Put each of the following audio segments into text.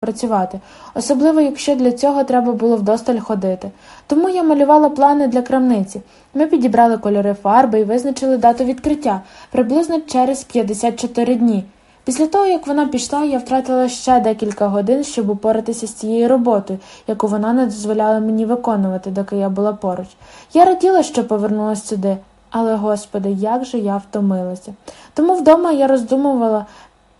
працювати, особливо якщо для цього треба було вдосталь ходити. Тому я малювала плани для крамниці. Ми підібрали кольори фарби і визначили дату відкриття приблизно через 54 дні. Після того, як вона пішла, я втратила ще декілька годин, щоб упоратися з цією роботою, яку вона не дозволяла мені виконувати, доки я була поруч. Я раділа, що повернулася сюди, але, господи, як же я втомилася. Тому вдома я роздумувала,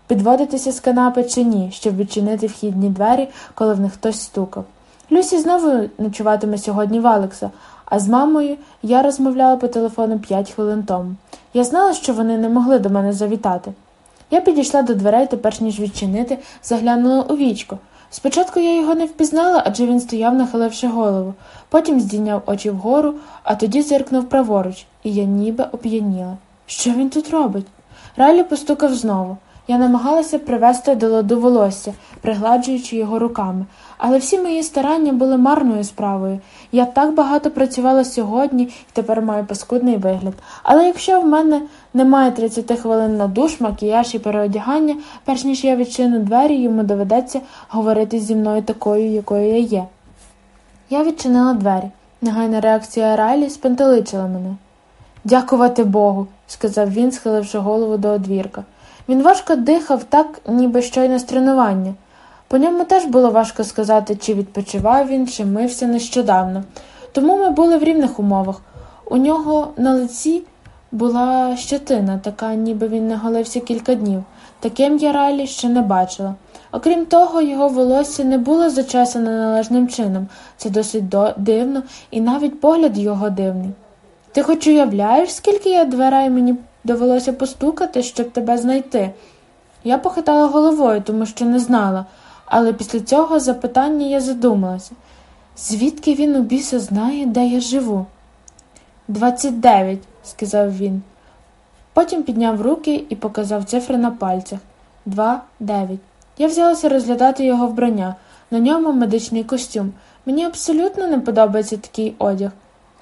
підводитися з канапи чи ні, щоб відчинити вхідні двері, коли в них хтось стукав. Люсі знову ночуватиме сьогодні в Алекса, а з мамою я розмовляла по телефону п'ять хвилин тому. Я знала, що вони не могли до мене завітати. Я підійшла до дверей та ніж відчинити, заглянула у вічко. Спочатку я його не впізнала, адже він стояв, нахиливши голову, потім здійняв очі вгору, а тоді зиркнув праворуч, і я ніби оп'яніла. Що він тут робить? Райлі постукав знову. Я намагалася привести до ладу волосся, пригладжуючи його руками, але всі мої старання були марною справою. Я так багато працювала сьогодні і тепер маю паскудний вигляд. Але якщо в мене немає 30 хвилин на душ, макіяж і переодягання, перш ніж я відчину двері, йому доведеться говорити зі мною такою, якою я є. Я відчинила двері. Негайна реакція Райлі спантеличила мене. Дякувати Богу, сказав він, схиливши голову до одвірка. Він важко дихав так, ніби щойно з тренування. По ньому теж було важко сказати, чи відпочивав він, чи мився нещодавно. Тому ми були в рівних умовах. У нього на лиці була щетина, така, ніби він не голився кілька днів. Таким я Райлі ще не бачила. Окрім того, його волосся не було зачесане належним чином. Це досить до... дивно, і навіть погляд його дивний. Ти хоч уявляєш, скільки я дверей мені довелося постукати, щоб тебе знайти? Я похитала головою, тому що не знала, але після цього запитання я задумалася. Звідки він у біса знає, де я живу? Двадцять дев'ять, сказав він. Потім підняв руки і показав цифри на пальцях. Два, дев'ять. Я взялася розглядати його вбрання. На ньому медичний костюм. Мені абсолютно не подобається такий одяг.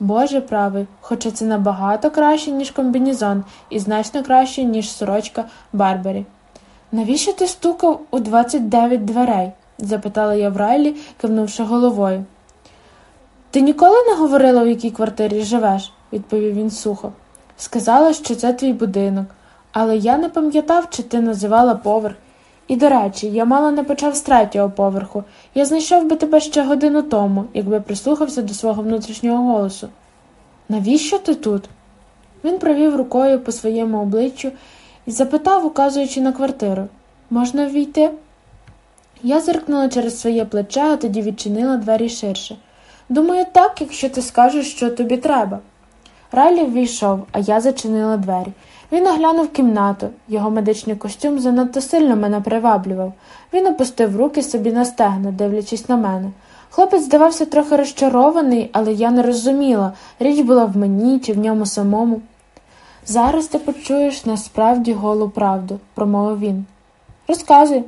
Боже правий, хоча це набагато краще, ніж комбінізон, і значно краще, ніж сорочка Барбері. Навіщо ти стукав у 29 дверей? запитала я в Райлі, кивнувши головою. Ти ніколи не говорила, в якій квартирі живеш, відповів він сухо. Сказала, що це твій будинок, але я не пам'ятав, чи ти називала поверх. І, до речі, я мало не почав з третього поверху. Я знайшов би тебе ще годину тому, якби прислухався до свого внутрішнього голосу. Навіщо ти тут? Він провів рукою по своєму обличчю і запитав, указуючи на квартиру можна ввійти? Я зиркнула через своє плече, а тоді відчинила двері ширше. Думаю, так, якщо ти скажеш, що тобі треба. Райлі ввійшов, а я зачинила двері. Він оглянув кімнату, його медичний костюм занадто сильно мене приваблював. Він опустив руки собі на стегна, дивлячись на мене. Хлопець здавався трохи розчарований, але я не розуміла, річ була в мені чи в ньому самому. Зараз ти почуєш насправді голу правду, промовив він. Розказуй.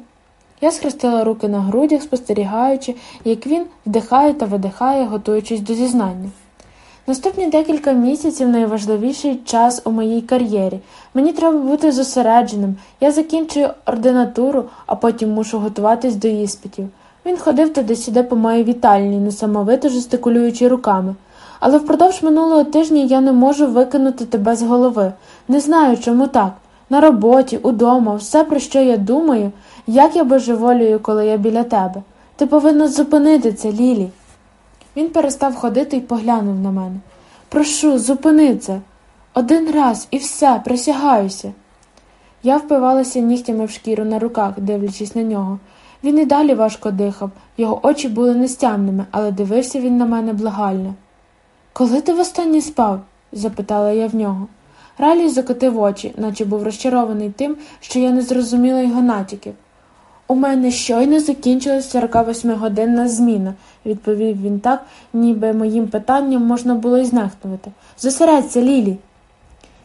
Я схрестила руки на грудях, спостерігаючи, як він вдихає та видихає, готуючись до зізнання. Наступні декілька місяців найважливіший час у моїй кар'єрі. Мені треба бути зосередженим. Я закінчую ординатуру, а потім мушу готуватись до іспитів. Він ходив туди-сюди по моїй вітальні, несамовито жестикулюючи руками. Але впродовж минулого тижня я не можу викинути тебе з голови. Не знаю, чому так. На роботі, удома, все, про що я думаю, як я божеволюю, коли я біля тебе. Ти повинна зупинити це, Лілі. Він перестав ходити і поглянув на мене. Прошу, зупини це. Один раз і все, присягаюся. Я впивалася нігтями в шкіру на руках, дивлячись на нього. Він і далі важко дихав, його очі були нестямними, але дивився він на мене благально. Коли ти востаннє спав? запитала я в нього. Ралі закотив очі, наче був розчарований тим, що я не зрозуміла його натяків. У мене щойно закінчилась 48-годинна зміна, відповів він так, ніби моїм питанням можна було й знехтувати. Зосередься, Лілі.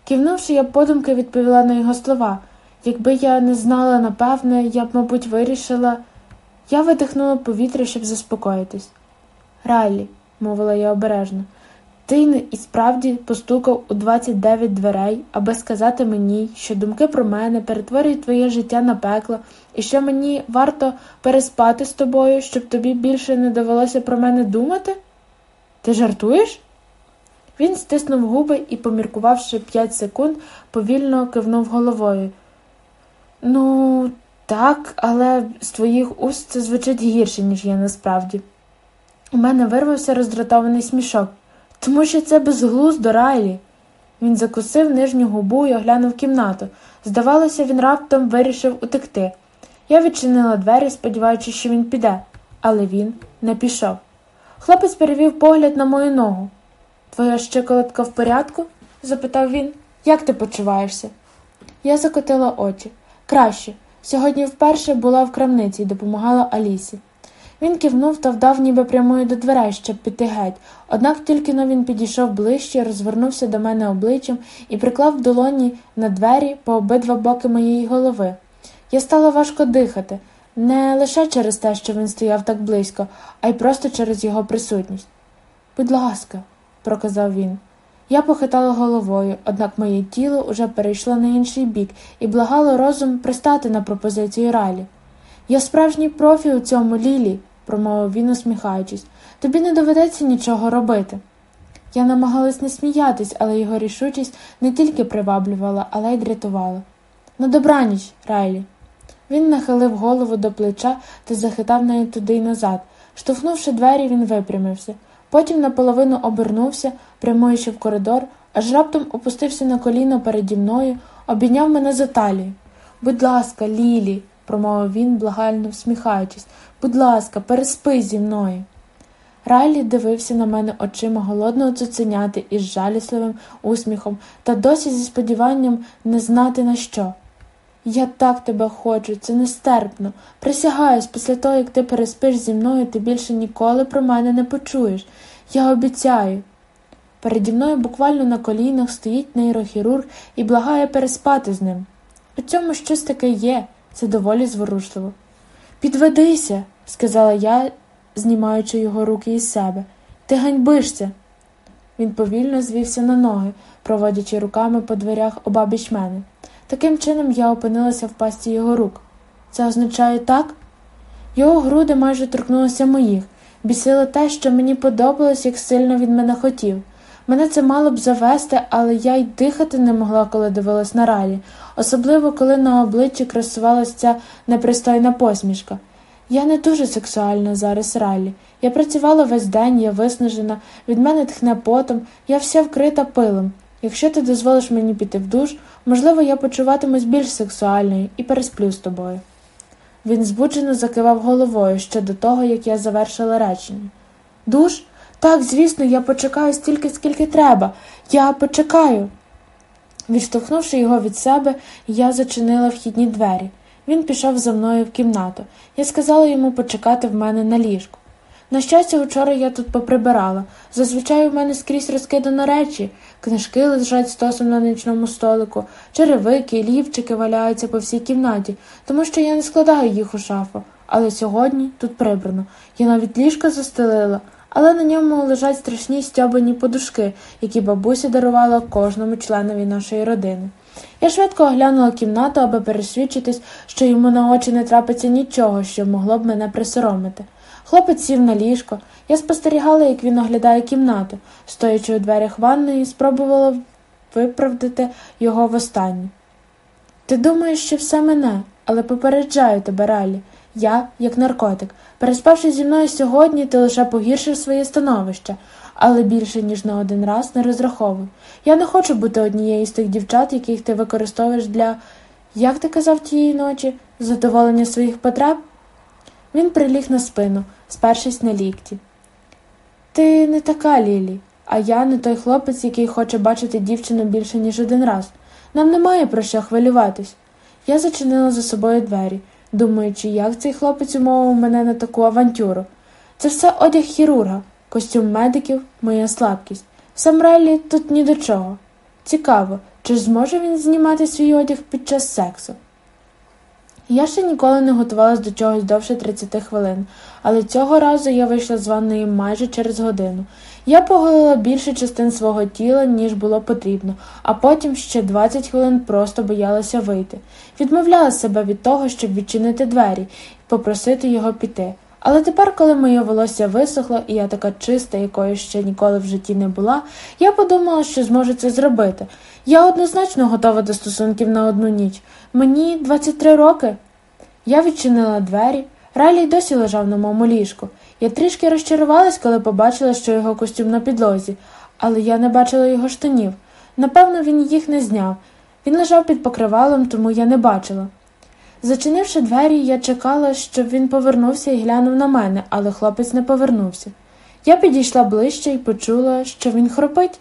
Кивнувши, я подумки відповіла на його слова. Якби я не знала, напевне, я б, мабуть, вирішила. Я видихнула повітря, щоб заспокоїтись. Райлі, мовила я обережно, ти і справді постукав у 29 дверей, аби сказати мені, що думки про мене перетворюють твоє життя на пекло, І що мені варто переспати з тобою, щоб тобі більше не довелося про мене думати? Ти жартуєш? Він стиснув губи і, поміркувавши п'ять секунд, повільно кивнув головою. Ну, так, але з твоїх уст це звучить гірше, ніж я насправді. У мене вирвався роздратований смішок, тому що це безглуздо Райлі. Він закусив нижню губу і оглянув кімнату. Здавалося, він раптом вирішив утекти. Я відчинила двері, сподіваючись, що він піде, але він не пішов. Хлопець перевів погляд на мою ногу. Твоя щиколотка в порядку? запитав він. Як ти почуваєшся? Я закотила очі. Краще. Сьогодні вперше була в крамниці і допомагала Алісі. Він кивнув та вдав, ніби прямою до дверей, щоб піти геть. Однак тільки но він підійшов ближче, розвернувся до мене обличчям і приклав долоні на двері по обидва боки моєї голови. Я стала важко дихати, не лише через те, що він стояв так близько, а й просто через його присутність. Будь ласка, проказав він. Я похитала головою, однак моє тіло уже перейшло на інший бік і благало розум пристати на пропозицію Райлі. Я справжній профі у цьому Лілі, промовив він, усміхаючись. Тобі не доведеться нічого робити. Я намагалась не сміятись, але його рішучість не тільки приваблювала, але й дрятувала. На добраніч, Райлі. Він нахилив голову до плеча та захитав нею туди й назад. Штовхнувши двері, він випрямився. Потім наполовину обернувся, прямуючи в коридор, аж раптом опустився на коліно переді мною, обійняв мене за талію. Будь ласка, Лілі, промовив він, благально всміхаючись, будь ласка, переспи зі мною. Райлі дивився на мене очима голодного цуценяти із жалісливим усміхом та досі зі сподіванням не знати на що. Я так тебе хочу, це нестерпно. Присягаюсь, після того, як ти переспиш зі мною, ти більше ніколи про мене не почуєш. Я обіцяю. Переді мною буквально на колінах стоїть нейрохірург і благає переспати з ним. У цьому щось таке є, це доволі зворушливо. Підведися, сказала я, знімаючи його руки із себе. Ти ганьбишся. Він повільно звівся на ноги, проводячи руками по дверях обабіч мене. Таким чином я опинилася в пасті його рук. Це означає так? Його груди майже торкнулися моїх, бісило те, що мені подобалось, як сильно він мене хотів. Мене це мало б завести, але я й дихати не могла, коли дивилась на ралі, особливо коли на обличчі красувалася ця непристойна посмішка. Я не дуже сексуальна зараз ралі. Я працювала весь день, я виснажена, від мене тхне потом, я вся вкрита пилом. Якщо ти дозволиш мені піти в душ, можливо, я почуватимусь більш сексуальною і пересплю з тобою. Він збуджено закивав головою ще до того, як я завершила речення. Душ? Так, звісно, я почекаю стільки, скільки треба. Я почекаю. Відштовхнувши його від себе, я зачинила вхідні двері. Він пішов за мною в кімнату. Я сказала йому почекати в мене на ліжку. На щастя, вчора я тут поприбирала. Зазвичай у мене скрізь розкидано речі, книжки лежать стосом на нічному столику, черевики, лівчики валяються по всій кімнаті, тому що я не складаю їх у шафу. Але сьогодні тут прибрано. Я навіть ліжко застелила, але на ньому лежать страшні стьобані подушки, які бабуся дарувала кожному членові нашої родини. Я швидко оглянула кімнату, аби пересвідчитись, що йому на очі не трапиться нічого, що могло б мене присоромити. Хлопець сів на ліжко. Я спостерігала, як він оглядає кімнату, стоячи у дверях ванної, спробувала виправдати його востаннє. Ти думаєш, що все мене, але попереджаю тебе, Ралі. Я, як наркотик, переспавши зі мною сьогодні, ти лише погіршив своє становище, але більше, ніж на один раз, не розраховуй. Я не хочу бути однією з тих дівчат, яких ти використовуєш для, як ти казав тієї ночі, задоволення своїх потреб. Він приліг на спину, спершись на лікті. Ти не така, Лілі, а я не той хлопець, який хоче бачити дівчину більше, ніж один раз. Нам немає про що хвилюватись. Я зачинила за собою двері, думаючи, як цей хлопець умовив мене на таку авантюру. Це все одяг хірурга, костюм медиків, моя слабкість. Сам Реллі тут ні до чого. Цікаво, чи зможе він знімати свій одяг під час сексу? Я ще ніколи не готувалась до чогось довше 30 хвилин, але цього разу я вийшла з ванної майже через годину. Я поголила більше частин свого тіла, ніж було потрібно, а потім ще 20 хвилин просто боялася вийти. Відмовляла себе від того, щоб відчинити двері і попросити його піти. Але тепер, коли моє волосся висохло, і я така чиста, якою ще ніколи в житті не була, я подумала, що зможу це зробити. Я однозначно готова до стосунків на одну ніч. Мені 23 роки. Я відчинила двері. Райлі досі лежав на моєму ліжку. Я трішки розчарувалась, коли побачила, що його костюм на підлозі, але я не бачила його штанів. Напевно, він їх не зняв. Він лежав під покривалом, тому я не бачила. Зачинивши двері, я чекала, щоб він повернувся і глянув на мене, але хлопець не повернувся. Я підійшла ближче і почула, що він хропить.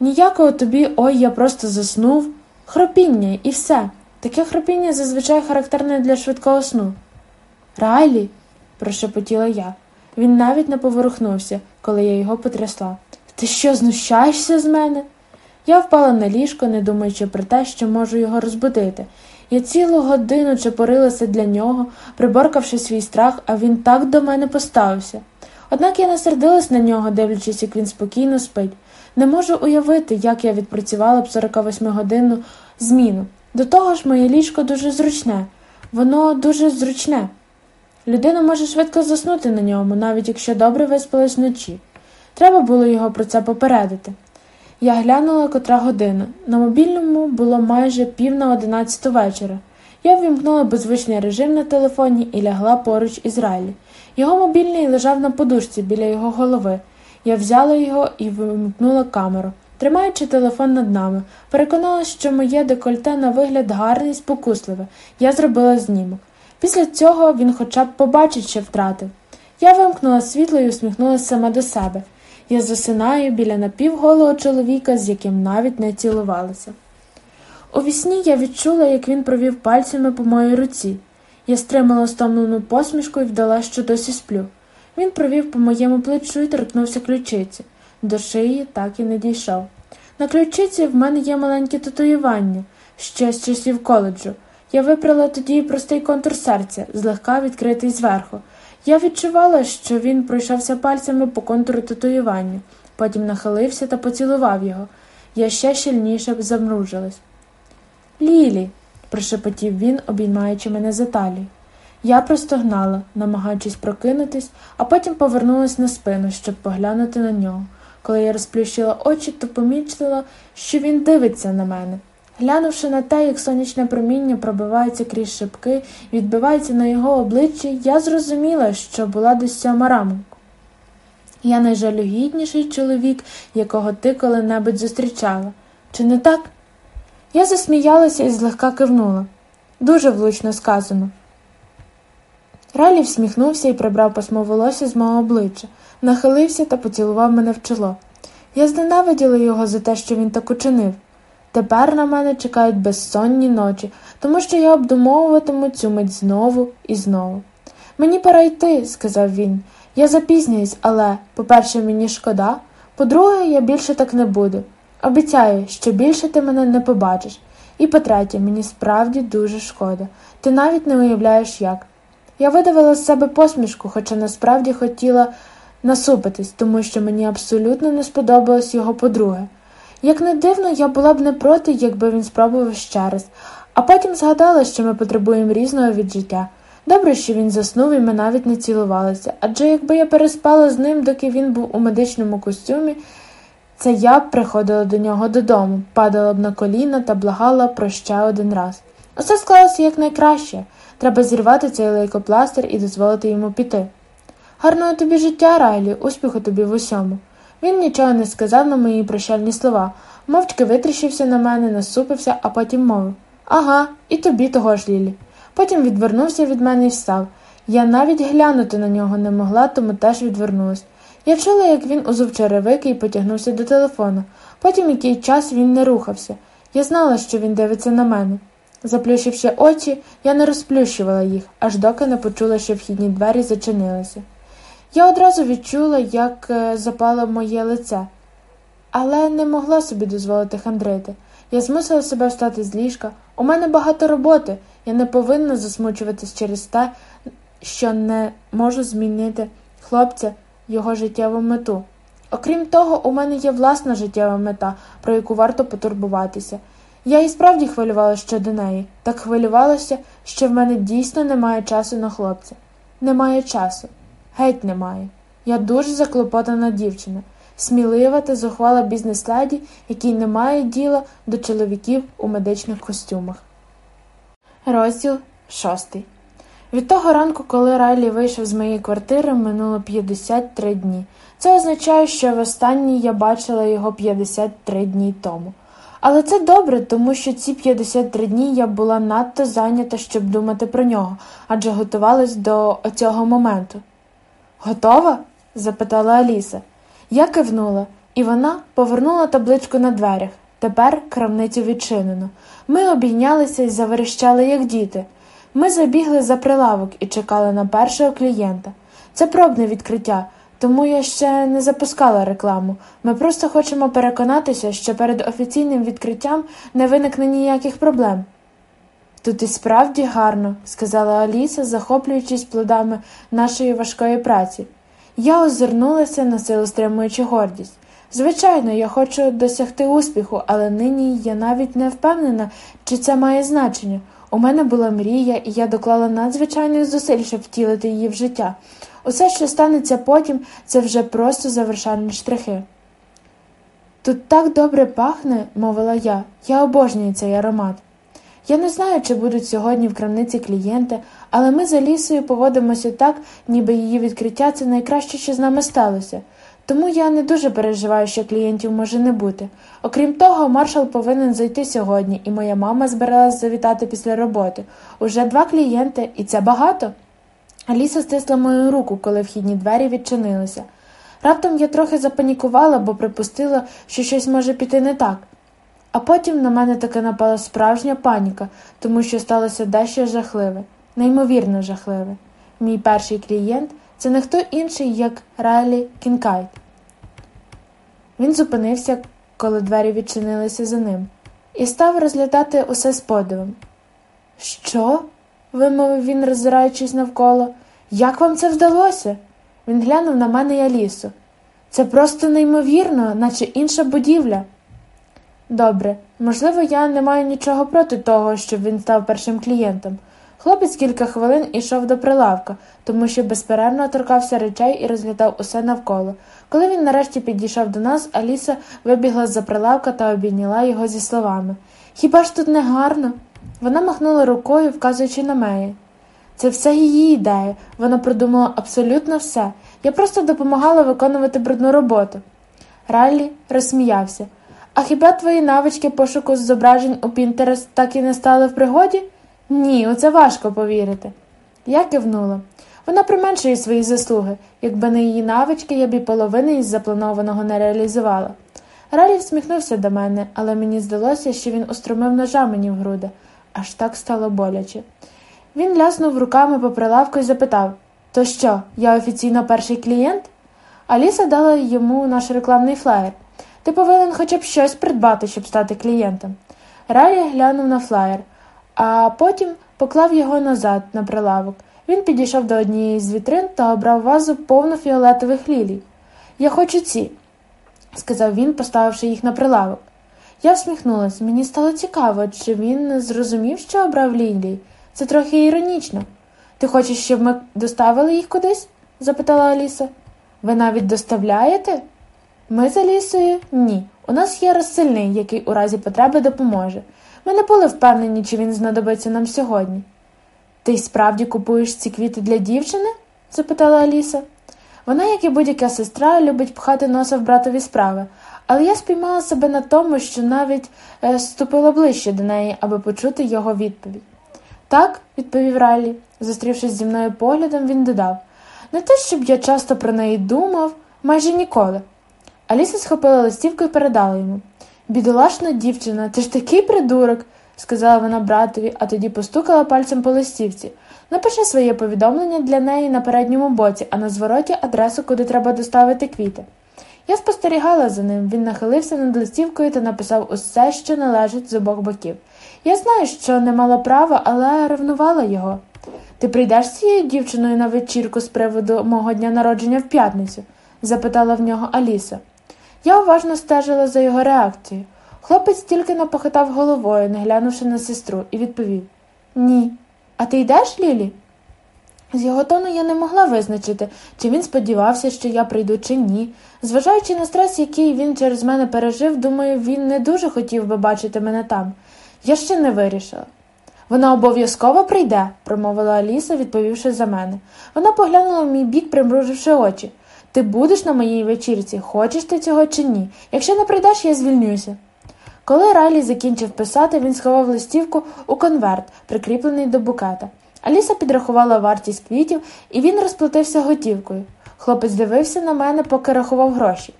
Ніякого тобі ой, я просто заснув. Хропіння і все. Таке хропіння зазвичай характерне для швидкого сну. Райлі, прошепотіла я. Він навіть не поворухнувся, коли я його потрясла. Ти що, знущаєшся з мене? Я впала на ліжко, не думаючи про те, що можу його розбудити. Я цілу годину чепорилася для нього, приборкавши свій страх, а він так до мене поставився. Однак я не сердилась на нього, дивлячись, як він спокійно спить. Не можу уявити, як я відпрацювала б 48-годинну зміну. До того ж, моє ліжко дуже зручне, воно дуже зручне. Людина може швидко заснути на ньому, навіть якщо добре виспалась вночі. Треба було його про це попередити. Я глянула котра година. На мобільному було майже пів на одинадцяту вечора. Я ввімкнула беззвучний режим на телефоні і лягла поруч із Райлі. Його мобільний лежав на подушці біля його голови. Я взяла його і вимкнула камеру. Тримаючи телефон над нами, переконалася, що моє декольте на вигляд гарне і спокусливе. Я зробила знімок. Після цього він хоча б побачить, що втратив. Я вимкнула світло і усміхнулася сама до себе. Я засинаю біля напівголого чоловіка, з яким навіть не цілувалася. У вісні я відчула, як він провів пальцями по моїй руці. Я стримала стомлену посмішку і вдала, що досі сплю. Він провів по моєму плечу і торкнувся ключиці. До шиї так і не дійшов. На ключиці в мене є маленьке татуювання, ще з часів коледжу. Я випрала тоді простий контур серця, злегка відкритий зверху. Я відчувала, що він пройшовся пальцями по контуру татуювання, потім нахилився та поцілував його. Я ще щільніше замружилась. Лілі, прошепотів він, обіймаючи мене за талію. Я простогнала, намагаючись прокинутись, а потім повернулась на спину, щоб поглянути на нього. Коли я розплющила очі, то помітила, що він дивиться на мене. Глянувши на те, як сонячне проміння пробивається крізь шибки, відбивається на його обличчі, я зрозуміла, що була десь сьома ранку. Я найжалюгідніший чоловік, якого ти коли-небудь зустрічала. Чи не так? Я засміялася і злегка кивнула. Дуже влучно сказано. Ралі всміхнувся і прибрав пасмо волосся з мого обличчя, нахилився та поцілував мене в чоло. Я зненавиділа його за те, що він так учинив. Тепер на мене чекають безсонні ночі, тому що я обдумовуватиму цю мить знову і знову. Мені пора йти, сказав він. Я запізнююсь, але, по-перше, мені шкода, по-друге, я більше так не буду. Обіцяю, що більше ти мене не побачиш. І по-третє, мені справді дуже шкода. Ти навіть не уявляєш як. Я видавила з себе посмішку, хоча насправді хотіла насупитись, тому що мені абсолютно не сподобалось його подруге. Як не дивно, я була б не проти, якби він спробував ще раз, а потім згадала, що ми потребуємо різного від життя. Добре, що він заснув і ми навіть не цілувалися, адже якби я переспала з ним, доки він був у медичному костюмі, це я б приходила до нього додому, падала б на коліна та благала про ще один раз. Усе склалося якнайкраще. Треба зірвати цей лейкопластир і дозволити йому піти. Гарного тобі життя, Райлі, успіху тобі в усьому. Він нічого не сказав на мої прощальні слова, мовчки витріщився на мене, насупився, а потім мовив Ага, і тобі того ж, Лілі. Потім відвернувся від мене і встав. Я навіть глянути на нього не могла, тому теж відвернулась. Я чула, як він узув черевики і потягнувся до телефону. Потім який час він не рухався. Я знала, що він дивиться на мене. Заплющивши очі, я не розплющувала їх, аж доки не почула, що вхідні двері зачинилися. Я одразу відчула, як е, запало моє лице, але не могла собі дозволити хандрити. Я змусила себе встати з ліжка. У мене багато роботи. Я не повинна засмучуватись через те, що не можу змінити хлопця його життєву мету. Окрім того, у мене є власна життєва мета, про яку варто потурбуватися. Я і справді хвилювалася щодо неї, так хвилювалася, що в мене дійсно немає часу на хлопця. Немає часу. Геть немає. Я дуже заклопотана дівчина, смілива та зухвала бізнес-леді, не має діла до чоловіків у медичних костюмах. Розділ шостий. Від того ранку, коли Райлі вийшов з моєї квартири, минуло 53 дні. Це означає, що востаннє я бачила його 53 дні тому. Але це добре, тому що ці 53 дні я була надто зайнята, щоб думати про нього, адже готувалась до цього моменту. Готова? запитала Аліса. Я кивнула, і вона повернула табличку на дверях. Тепер крамницю відчинено. Ми обійнялися і заверещали, як діти. Ми забігли за прилавок і чекали на першого клієнта. Це пробне відкриття, тому я ще не запускала рекламу. Ми просто хочемо переконатися, що перед офіційним відкриттям не виникне ніяких проблем. Тут і справді гарно, сказала Аліса, захоплюючись плодами нашої важкої праці. Я озирнулася на силу стримуючи гордість. Звичайно, я хочу досягти успіху, але нині я навіть не впевнена, чи це має значення. У мене була мрія, і я доклала надзвичайних зусиль, щоб втілити її в життя. Усе, що станеться потім, це вже просто завершальні штрихи. Тут так добре пахне, мовила я, я обожнюю цей аромат. Я не знаю, чи будуть сьогодні в крамниці клієнти, але ми за лісою поводимося так, ніби її відкриття це найкраще, що з нами сталося. Тому я не дуже переживаю, що клієнтів може не бути. Окрім того, маршал повинен зайти сьогодні, і моя мама збиралась завітати після роботи. Уже два клієнти, і це багато. Аліса стисла мою руку, коли вхідні двері відчинилися. Раптом я трохи запанікувала, бо припустила, що щось може піти не так. А потім на мене таки напала справжня паніка, тому що сталося дещо жахливе, неймовірно жахливе. Мій перший клієнт це не хто інший, як Райлі Кінкайт. Він зупинився, коли двері відчинилися за ним, і став розглядати усе з подивом. Що? вимовив він, роззираючись навколо. Як вам це вдалося? Він глянув на мене і Алісу. Це просто неймовірно, наче інша будівля. Добре, можливо, я не маю нічого проти того, щоб він став першим клієнтом. Хлопець кілька хвилин ішов до прилавка, тому що безперервно торкався речей і розглядав усе навколо. Коли він нарешті підійшов до нас, Аліса вибігла з за прилавка та обійняла його зі словами Хіба ж тут не гарно? Вона махнула рукою, вказуючи на мене. Це все її ідея, вона продумала абсолютно все. Я просто допомагала виконувати брудну роботу. Раллі розсміявся. А хіба твої навички пошуку зображень у Пінтерест так і не стали в пригоді? Ні, у це важко повірити. Я кивнула. Вона применшує свої заслуги. Якби не її навички, я б і половини із запланованого не реалізувала. Ралі всміхнувся до мене, але мені здалося, що він устромив ножа мені в груди. Аж так стало боляче. Він ляснув руками по прилавку і запитав То що, я офіційно перший клієнт? Аліса дала йому наш рекламний флаєр. Ти повинен хоча б щось придбати, щоб стати клієнтом. Ралі глянув на флаєр, а потім поклав його назад на прилавок. Він підійшов до однієї з вітрин та обрав вазу повну фіолетових лілій. Я хочу ці, сказав він, поставивши їх на прилавок. Я всміхнулася. Мені стало цікаво, чи він зрозумів, що обрав лілії. Це трохи іронічно. Ти хочеш, щоб ми доставили їх кудись? запитала Аліса. Ви навіть доставляєте? Ми з Алісою? Ні. У нас є розсильний, який у разі потреби допоможе. Ми не були впевнені, чи він знадобиться нам сьогодні. Ти й справді купуєш ці квіти для дівчини? запитала Аліса. Вона, як і будь-яка сестра, любить пхати носа в братові справи, але я спіймала себе на тому, що навіть е, ступила ближче до неї, аби почути його відповідь. Так, відповів Райлі. Зустрівшись зі мною поглядом, він додав не те, щоб я часто про неї думав, майже ніколи. Аліса схопила листівку і передала йому. Бідолашна дівчина, ти ж такий придурок, сказала вона братові, а тоді постукала пальцем по листівці. Напиши своє повідомлення для неї на передньому боці, а на звороті адресу, куди треба доставити квіти. Я спостерігала за ним, він нахилився над листівкою та написав усе, що належить з обох боків. Я знаю, що не мала права, але ревнувала його. Ти прийдеш з цією дівчиною на вечірку з приводу мого дня народження в п'ятницю? запитала в нього Аліса. Я уважно стежила за його реакцією. Хлопець тільки напохитав головою, не глянувши на сестру, і відповів Ні. А ти йдеш, Лілі? З його тону я не могла визначити, чи він сподівався, що я прийду, чи ні. Зважаючи на стрес, який він через мене пережив, думаю, він не дуже хотів би бачити мене там. Я ще не вирішила. Вона обов'язково прийде, промовила Аліса, відповівши за мене. Вона поглянула в мій бік, примруживши очі. Ти будеш на моїй вечірці, хочеш ти цього чи ні? Якщо не прийдеш, я звільнюся. Коли Райлі закінчив писати, він сховав листівку у конверт, прикріплений до букета. Аліса підрахувала вартість квітів, і він розплатився готівкою. Хлопець дивився на мене, поки рахував гроші.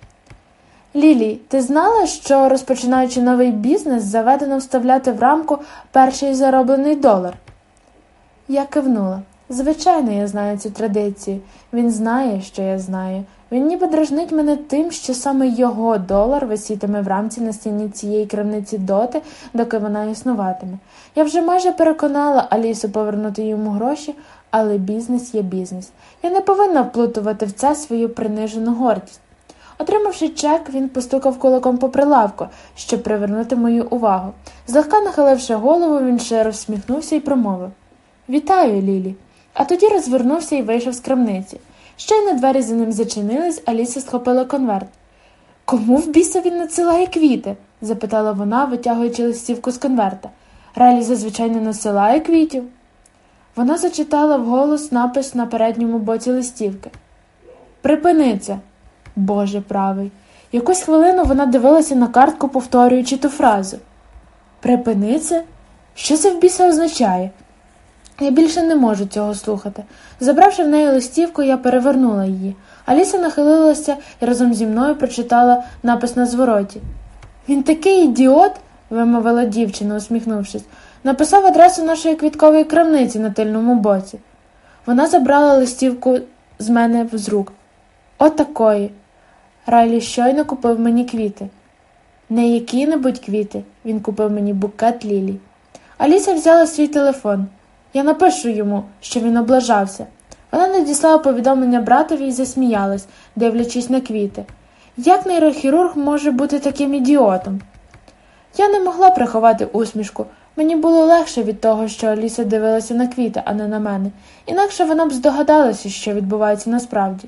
Лілі, ти знала, що розпочинаючи новий бізнес, заведено вставляти в рамку перший зароблений долар? Я кивнула. Звичайно, я знаю цю традицію. Він знає, що я знаю. Він ніби дражнить мене тим, що саме його долар висітиме в рамці на стіні цієї крамниці доти, доки вона існуватиме. Я вже майже переконала Алісу повернути йому гроші, але бізнес є бізнес. Я не повинна вплутувати в це свою принижену гордість. Отримавши чек, він постукав кулаком по прилавку, щоб привернути мою увагу. Злегка нахиливши голову, він широ всміхнувся і промовив Вітаю, Лілі. А тоді розвернувся і вийшов з крамниці. Щойно двері за ним зачинились, Аліса схопила конверт. Кому в біса він надсилає квіти? запитала вона, витягуючи листівку з конверта. Ралі зазвичай не насилає квітів. Вона зачитала вголос напис на передньому боці листівки. Припини це, Боже правий. Якусь хвилину вона дивилася на картку, повторюючи ту фразу. Припини це? Що це в біса означає? Я більше не можу цього слухати. Забравши в неї листівку, я перевернула її. Аліса нахилилася і разом зі мною прочитала напис на звороті. Він такий ідіот, вимовила дівчина, усміхнувшись, написав адресу нашої квіткової крамниці на тильному боці. Вона забрала листівку з мене з рук. Отакої. Райлі щойно купив мені квіти. Не які-небудь квіти, він купив мені букет Лілі. Аліса взяла свій телефон. Я напишу йому, що він облажався. Вона надіслала повідомлення братові і засміялась, дивлячись на квіти. Як нейрохірург може бути таким ідіотом? Я не могла приховати усмішку. Мені було легше від того, що Аліса дивилася на квіти, а не на мене, інакше вона б здогадалася, що відбувається насправді.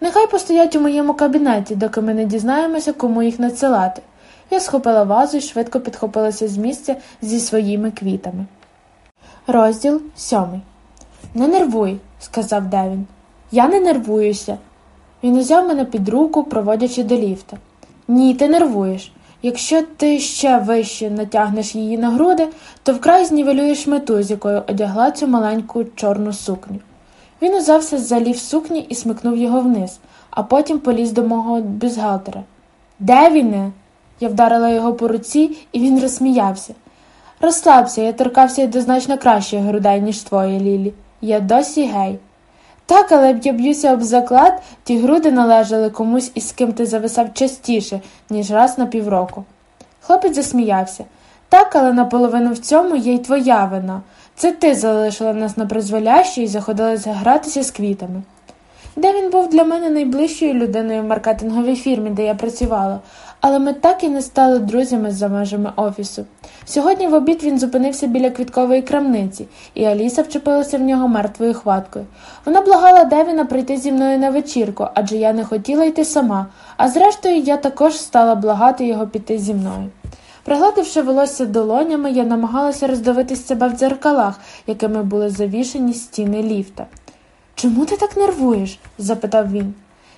Нехай постоять у моєму кабінеті, доки ми не дізнаємося, кому їх надсилати. Я схопила вазу і швидко підхопилася з місця зі своїми квітами. Розділ сьомий. Не нервуй, сказав Девін. Я не нервуюся. Він узяв мене під руку, проводячи до ліфта. Ні, ти нервуєш. Якщо ти ще вище натягнеш її на груди, то вкрай знівелюєш мету, з якою одягла цю маленьку чорну сукню. Він узався за лів сукні і смикнув його вниз, а потім поліз до мого бюзгалтера. Де він? Я вдарила його по руці, і він розсміявся. Розслабся, я торкався й до значно кращих грудей, ніж твої, Лілі. Я досі гей. Так, але б я б'юся об заклад, ті груди належали комусь, із ким ти зависав частіше, ніж раз на півроку. Хлопець засміявся. Так, але наполовину в цьому є й твоя вина. Це ти залишила нас на призволяще і заходилася гратися з квітами. Де він був для мене найближчою людиною в маркетинговій фірмі, де я працювала, але ми так і не стали друзями за межами офісу. Сьогодні в обід він зупинився біля квіткової крамниці, і Аліса вчепилася в нього мертвою хваткою. Вона благала Девіна прийти зі мною на вечірку, адже я не хотіла йти сама, а зрештою я також стала благати його піти зі мною. Пригладивши волосся долонями, я намагалася роздивитись себе в дзеркалах, якими були завішені стіни ліфта. Чому ти так нервуєш? запитав він.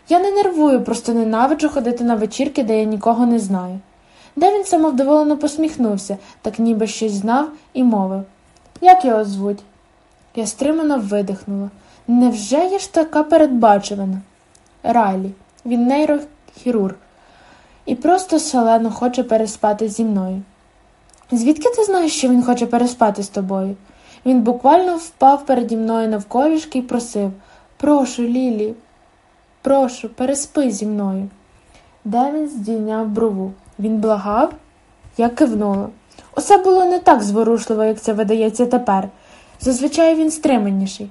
Я не нервую, просто ненавиджу ходити на вечірки, де я нікого не знаю. Де він самовдоволено посміхнувся, так ніби щось знав, і мовив Як його звуть? Я стримано видихнула. Невже я ж така передбачувана? Райлі, він нейрохірург, і просто шалено хоче переспати зі мною. Звідки ти знаєш, що він хоче переспати з тобою? Він буквально впав переді мною навколішки і просив Прошу, Лілі, прошу, переспи зі мною. Девін здійняв брову. Він благав? Я кивнула. Усе було не так зворушливо, як це видається тепер. Зазвичай він стриманіший.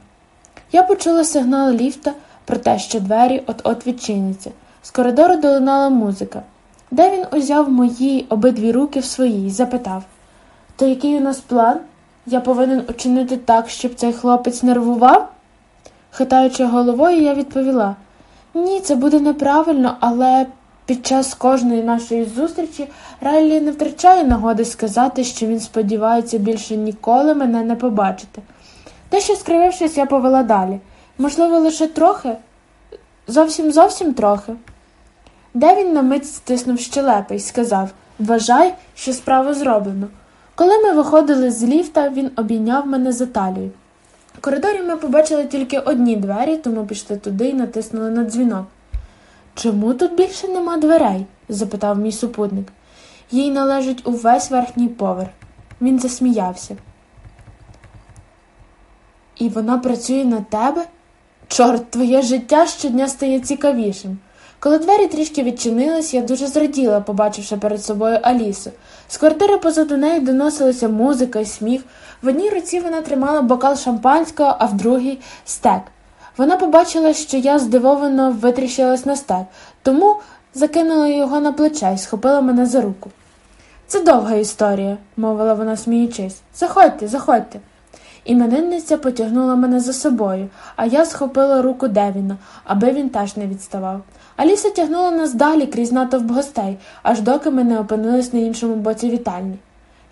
Я почула сигнал ліфта про те, що двері от-от відчиняться. З коридору долинала музика. Де він узяв мої обидві руки в свої і запитав То який у нас план? Я повинен учинити так, щоб цей хлопець нервував? Хитаючи головою, я відповіла ні, це буде неправильно, але під час кожної нашої зустрічі Райлі не втрачає нагоди сказати, що він сподівається більше ніколи мене не побачити. Дещо скривившись, я повела далі. Можливо, лише трохи? Зовсім зовсім трохи. Де він на мить стиснув щелепи і сказав Вважай, що справу зроблено. Коли ми виходили з ліфта, він обійняв мене за талію. В коридорі ми побачили тільки одні двері, тому пішли туди і натиснули на дзвінок. Чому тут більше нема дверей? запитав мій супутник. Їй належить увесь верхній поверх. Він засміявся. І вона працює на тебе? Чорт, твоє життя щодня стає цікавішим. Коли двері трішки відчинились, я дуже зраділа, побачивши перед собою Алісу. З квартири позаду неї доносилася музика і сміх. В одній руці вона тримала бокал шампанського, а в другій стек. Вона побачила, що я здивовано витріщилась на стек, тому закинула його на плече і схопила мене за руку. Це довга історія, мовила вона, сміючись. Заходьте, заходьте. Іменинниця потягнула мене за собою, а я схопила руку Девіна, аби він теж не відставав. Аліса тягнула нас далі крізь натовп гостей, аж доки ми не опинились на іншому боці вітальні.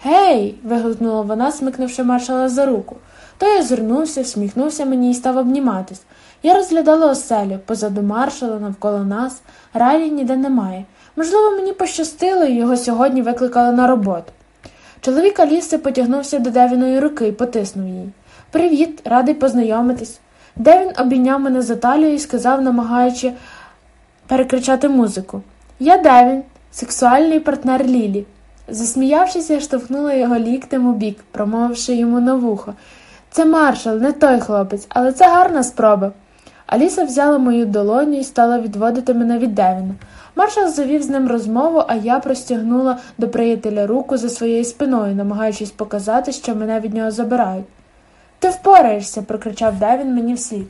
Гей. вигукнула вона, смикнувши маршала за руку. Той озирнувся, всміхнувся мені і став обніматись. Я розглядала оселю, позаду маршала, навколо нас. Райлі ніде немає. Можливо, мені пощастило, і його сьогодні викликали на роботу. Чоловік Аліси потягнувся до Девіної руки і потиснув її. Привіт, радий познайомитись. Девін обійняв мене за талію і сказав, намагаючи перекричати музику. Я Девін, сексуальний партнер Лілі. Засміявшись, я штовхнула його ліктем у бік, промовивши йому на вухо. Це маршал, не той хлопець, але це гарна спроба. Аліса взяла мою долоню і стала відводити мене від Девіна. Маршал завів з ним розмову, а я простягнула до приятеля руку за своєю спиною, намагаючись показати, що мене від нього забирають. Ти впораєшся, прокричав Девін мені вслід.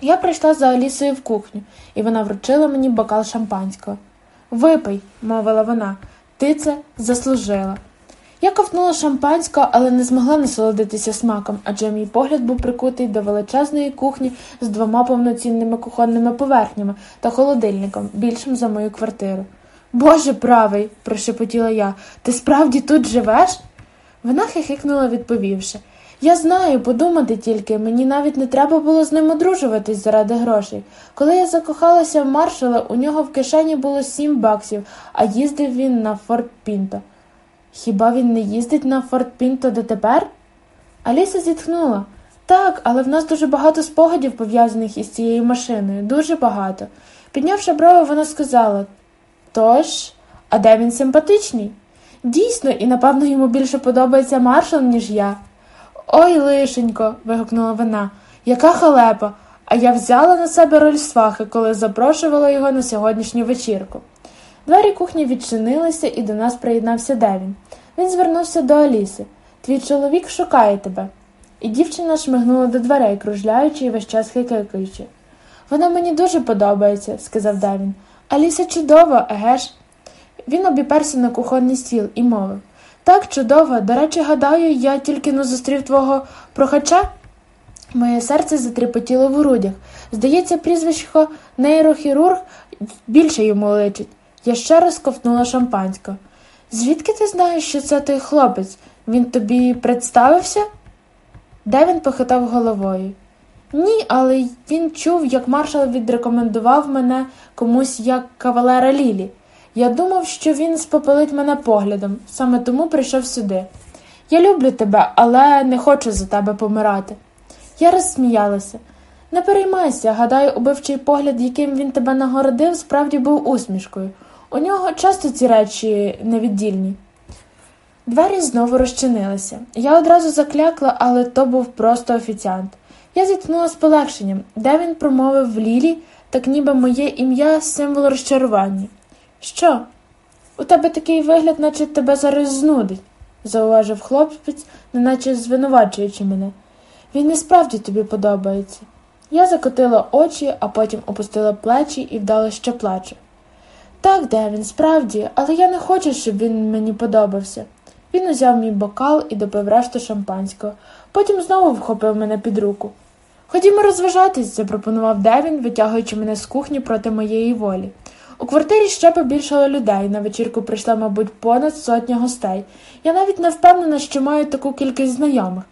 Я прийшла за Алісою в кухню, і вона вручила мені бокал шампанського. Випий, мовила вона, ти це заслужила. Я ковтнула шампанського, але не змогла насолодитися смаком, адже мій погляд був прикутий до величезної кухні з двома повноцінними кухонними поверхнями та холодильником, більшим за мою квартиру. Боже правий, прошепотіла я, ти справді тут живеш? Вона хихикнула, відповівши. Я знаю, подумати тільки, мені навіть не треба було з ним одружуватись заради грошей. Коли я закохалася в маршала, у нього в кишені було сім баксів, а їздив він на Форт Пінто. Хіба він не їздить на Форт Пінто дотепер? Аліса зітхнула. Так, але в нас дуже багато спогадів пов'язаних із цією машиною, дуже багато. Піднявши брови, вона сказала Тож, а де він симпатичний? Дійсно, і напевно йому більше подобається маршал, ніж я. Ой, лишенько. вигукнула вона, яка халепа. А я взяла на себе роль свахи, коли запрошувала його на сьогоднішню вечірку. Двері кухні відчинилися, і до нас приєднався Девін. Він звернувся до Аліси. Твій чоловік шукає тебе. І дівчина шмигнула до дверей, кружляючи і весь час хикикаючи. Вона мені дуже подобається, сказав Девін. Аліса чудова, еге ж? Він обіперся на кухонний стіл і мовив так, чудово. До речі, гадаю, я тільки но зустрів твого прохача. Моє серце затріпотіло в грудях. Здається, прізвисько нейрохірург більше йому личить. Я ще раз ковтнула шампанського. Звідки ти знаєш, що це той хлопець? Він тобі представився? Девін похитав головою. Ні, але він чув, як маршал відрекомендував мене комусь як кавалера Лілі. Я думав, що він спопелить мене поглядом, саме тому прийшов сюди. Я люблю тебе, але не хочу за тебе помирати. Я розсміялася. Не переймайся, гадаю, убивчий погляд, яким він тебе нагородив, справді був усмішкою. У нього часто ці речі невіддільні. Двері знову розчинилися. Я одразу заклякла, але то був просто офіціант. Я зіткнула з полегшенням, де він промовив в Лілі, так ніби моє ім'я символ розчарування. Що? У тебе такий вигляд, наче тебе зараз знудить. зауважив хлопець, неначе звинувачуючи мене. Він і справді тобі подобається. Я закотила очі, а потім опустила плечі і вдала, що плачу. Так, Девін, справді, але я не хочу, щоб він мені подобався. Він узяв мій бокал і допив решту шампанського, потім знову вхопив мене під руку. Ходімо розважатись, запропонував Девін, витягуючи мене з кухні проти моєї волі. У квартирі ще побільшало людей. На вечірку прийшла, мабуть, понад сотня гостей. Я навіть не впевнена, що маю таку кількість знайомих.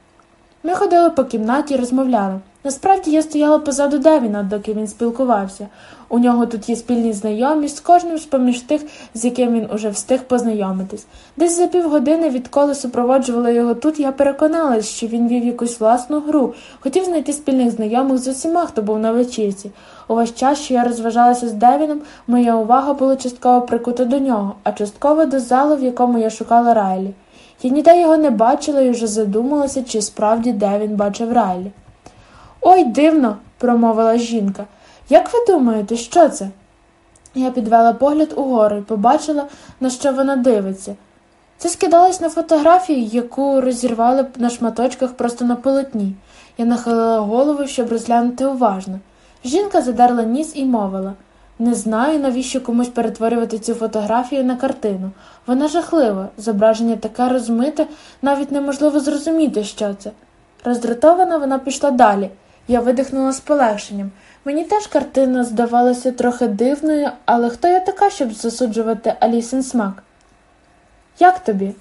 Ми ходили по кімнаті і розмовляли. Насправді я стояла позаду Девіна, доки він спілкувався. У нього тут є спільні знайомі з кожним з поміж тих, з яким він уже встиг познайомитись. Десь за півгодини, відколи супроводжувала його тут, я переконалась, що він вів якусь власну гру, хотів знайти спільних знайомих з усіма, хто був на вечірці. Увесь час, що я розважалася з Девіном, моя увага була частково прикута до нього, а частково до залу, в якому я шукала Райлі. Я ніде його не бачила і вже задумалася, чи справді Девін бачив Райлі. Ой, дивно, промовила жінка. Як ви думаєте, що це? Я підвела погляд угору і побачила, на що вона дивиться. Це скидалось на фотографію, яку розірвали на шматочках просто на полотні. Я нахилила голову, щоб розглянути уважно. Жінка задерла ніс і мовила не знаю, навіщо комусь перетворювати цю фотографію на картину. Вона жахлива, зображення таке розмите, навіть неможливо зрозуміти, що це. Роздратована вона пішла далі. Я видихнула з полегшенням. Мені теж картина здавалася трохи дивною, але хто я така, щоб засуджувати Алісин смак? Як тобі?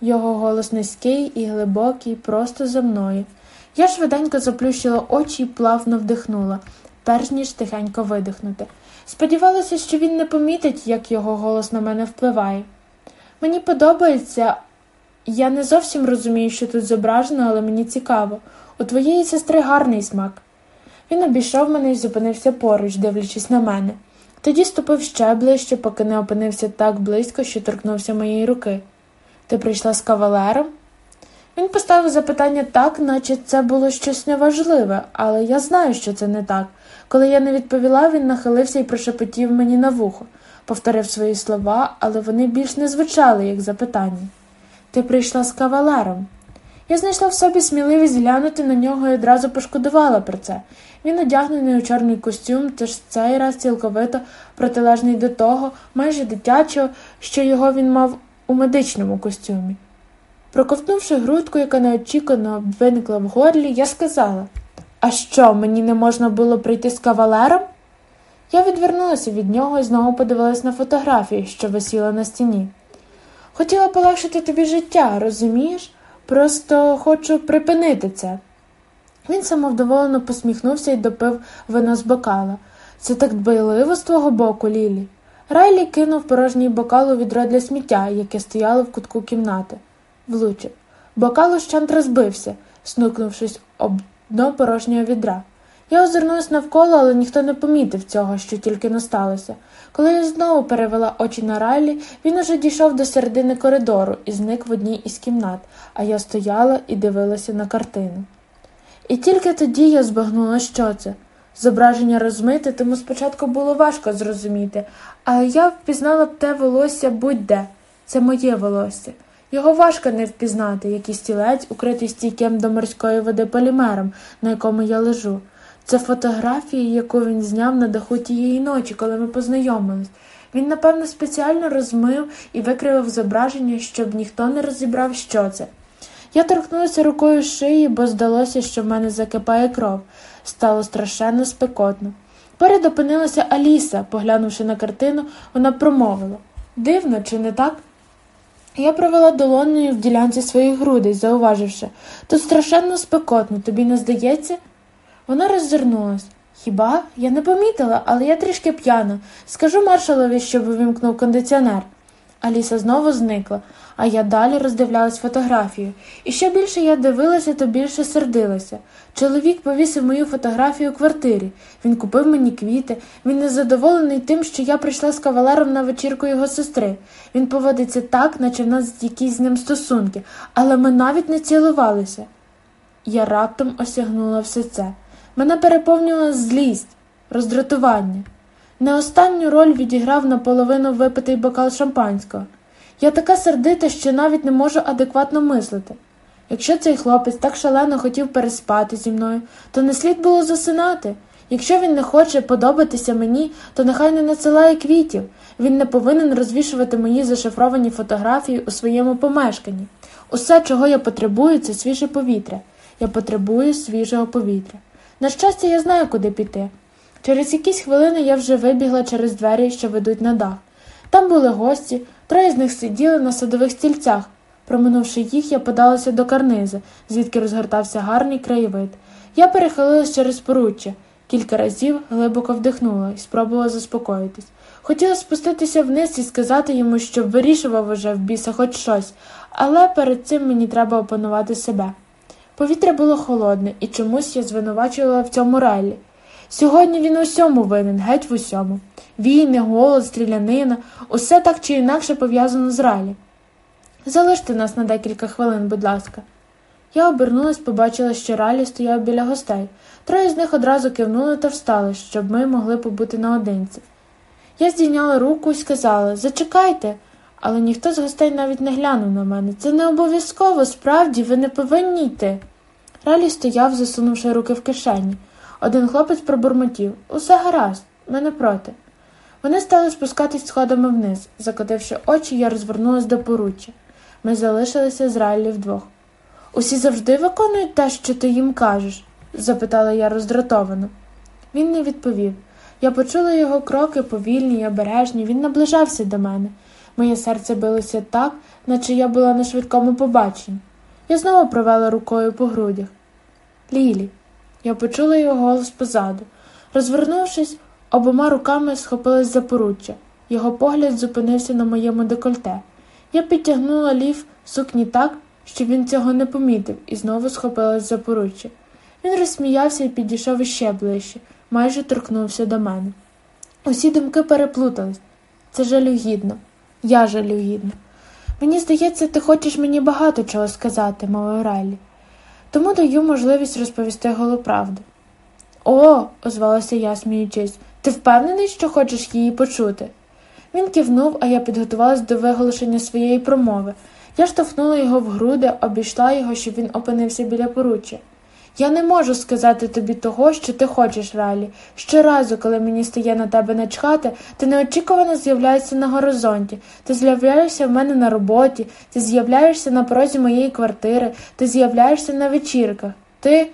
Його голос низький і глибокий, просто за мною. Я швиденько заплющила очі і плавно вдихнула, перш ніж тихенько видихнути. Сподівалася, що він не помітить, як його голос на мене впливає. Мені подобається, я не зовсім розумію, що тут зображено, але мені цікаво. У твоєї сестри гарний смак. Він обійшов мене і зупинився поруч, дивлячись на мене. Тоді ступив ще ближче, поки не опинився так близько, що торкнувся моєї руки. Ти прийшла з кавалером? Він поставив запитання так, наче це було щось неважливе, але я знаю, що це не так. Коли я не відповіла, він нахилився і прошепотів мені на вухо, повторив свої слова, але вони більш не звучали, як запитання. Ти прийшла з кавалером. Я знайшла в собі сміливість глянути на нього і одразу пошкодувала про це. Він одягнений у чорний костюм, тож цей раз цілковито протилежний до того, майже дитячого, що його він мав у медичному костюмі. Проковтнувши грудку, яка неочікувано виникла в горлі, я сказала А що, мені не можна було прийти з кавалером? Я відвернулася від нього і знову подивилась на фотографію, що висіла на стіні. Хотіла полегшити тобі життя, розумієш? Просто хочу припинити це. Він самовдоволено посміхнувся і допив вино з бокала. Це так дбайливо з твого боку, Лілі. Райлі кинув порожній бокал у відро для сміття, яке стояло в кутку кімнати. Влучив. Бокал ущент розбився, снукнувшись об дно порожнього відра. Я озирнулась навколо, але ніхто не помітив цього, що тільки не сталося. Коли я знову перевела очі на Райлі, він уже дійшов до середини коридору і зник в одній із кімнат, а я стояла і дивилася на картину. І тільки тоді я збагнула, що це. Зображення розмите, тому спочатку було важко зрозуміти, але я впізнала б те волосся будь-де. Це моє волосся. Його важко не впізнати, як і стілець, укритий стійким до морської води полімером, на якому я лежу. Це фотографія, яку він зняв на даху тієї ночі, коли ми познайомились. Він, напевно, спеціально розмив і викривив зображення, щоб ніхто не розібрав, що це. Я торкнулася рукою шиї, бо здалося, що в мене закипає кров. Стало страшенно спекотно. Поряд опинилася Аліса, поглянувши на картину, вона промовила Дивно, чи не так? Я провела долоною в ділянці своїх грудей, зауваживши тут страшенно спекотно, тобі не здається? Вона роззирнулась. Хіба? Я не помітила, але я трішки п'яна. Скажу маршалові, щоб увімкнув кондиціонер. Аліса знову зникла, а я далі роздивлялась фотографію. І що більше я дивилася, то більше сердилася. Чоловік повісив мою фотографію у квартирі. Він купив мені квіти. Він незадоволений тим, що я прийшла з кавалером на вечірку його сестри. Він поводиться так, наче в нас якісь з ним стосунки, але ми навіть не цілувалися. Я раптом осягнула все це. Мене переповнювала злість, роздратування. Не останню роль відіграв наполовину випитий бокал шампанського. Я така сердита, що навіть не можу адекватно мислити. Якщо цей хлопець так шалено хотів переспати зі мною, то не слід було засинати. Якщо він не хоче подобатися мені, то нехай не надсилає квітів. Він не повинен розвішувати мої зашифровані фотографії у своєму помешканні. Усе, чого я потребую, це свіже повітря. Я потребую свіжого повітря. На щастя, я знаю, куди піти. Через якісь хвилини я вже вибігла через двері, що ведуть на дах. Там були гості, троє з них сиділи на садових стільцях. Проминувши їх, я подалася до карнизи, звідки розгортався гарний краєвид. Я перехилилась через поруччя, кілька разів глибоко вдихнула і спробувала заспокоїтись. Хотіла спуститися вниз і сказати йому, щоб вирішував уже в біса хоч щось, але перед цим мені треба опанувати себе. Повітря було холодне, і чомусь я звинувачувала в цьому Райлі. Сьогодні він усьому винен, геть в усьому. Війни, голод, стрілянина, усе так чи інакше пов'язано з Райлі. Залиште нас на декілька хвилин, будь ласка. Я обернулась, побачила, що Ралі стояв біля гостей. Троє з них одразу кивнули та встали, щоб ми могли побути наодинці. Я здійняла руку і сказала Зачекайте, але ніхто з гостей навіть не глянув на мене. Це не обов'язково, справді, ви не повинні йти. Ралі стояв, засунувши руки в кишені. Один хлопець пробурмотів Усе гаразд, ми не проти. Вони стали спускатись сходами вниз. Закотивши очі, я розвернулась до поруччя. Ми залишилися з Райлі вдвох. Усі завжди виконують те, що ти їм кажеш? запитала я роздратовано. Він не відповів. Я почула його кроки повільні й обережні, він наближався до мене. Моє серце билося так, наче я була на швидкому побаченні. Я знову провела рукою по грудях. Лілі. Я почула його голос позаду. Розвернувшись, обома руками схопилась за поруччя. Його погляд зупинився на моєму декольте. Я підтягнула лів сукні так, щоб він цього не помітив, і знову схопилась за поруччя. Він розсміявся і підійшов іще ближче, майже торкнувся до мене. Усі думки переплутались. Це жалюгідно, я жалюгідна. Мені здається, ти хочеш мені багато чого сказати, мовив Райлі. Тому даю можливість розповісти голу правду. О, озвалася я, сміючись, ти впевнений, що хочеш її почути? Він кивнув, а я підготувалась до виголошення своєї промови. Я штовхнула його в груди, обійшла його, щоб він опинився біля поруччя. Я не можу сказати тобі того, що ти хочеш, Ралі. Щоразу, коли мені стає на тебе начхати, ти неочікувано з'являєшся на горизонті, ти з'являєшся в мене на роботі, ти з'являєшся на порозі моєї квартири, ти з'являєшся на вечірках. Ти.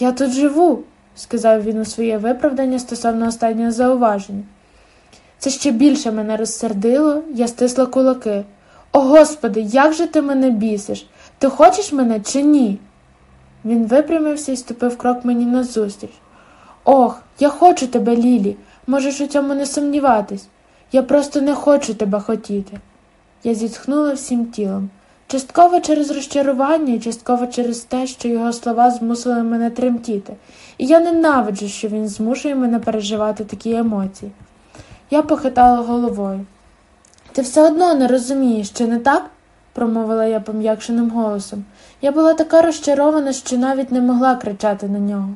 Я тут живу, сказав він у своє виправдання стосовно останнього зауваження. Це ще більше мене розсердило, я стисла кулаки. О Господи, як же ти мене бісиш? Ти хочеш мене чи ні? Він випрямився і ступив крок мені назустріч. Ох, я хочу тебе, Лілі. Можеш у цьому не сумніватись. Я просто не хочу тебе хотіти. Я зітхнула всім тілом. Частково через розчарування, частково через те, що його слова змусили мене тремтіти, і я ненавиджу, що він змушує мене переживати такі емоції. Я похитала головою. Ти все одно не розумієш, чи не так? промовила я пом'якшеним голосом. Я була така розчарована, що навіть не могла кричати на нього.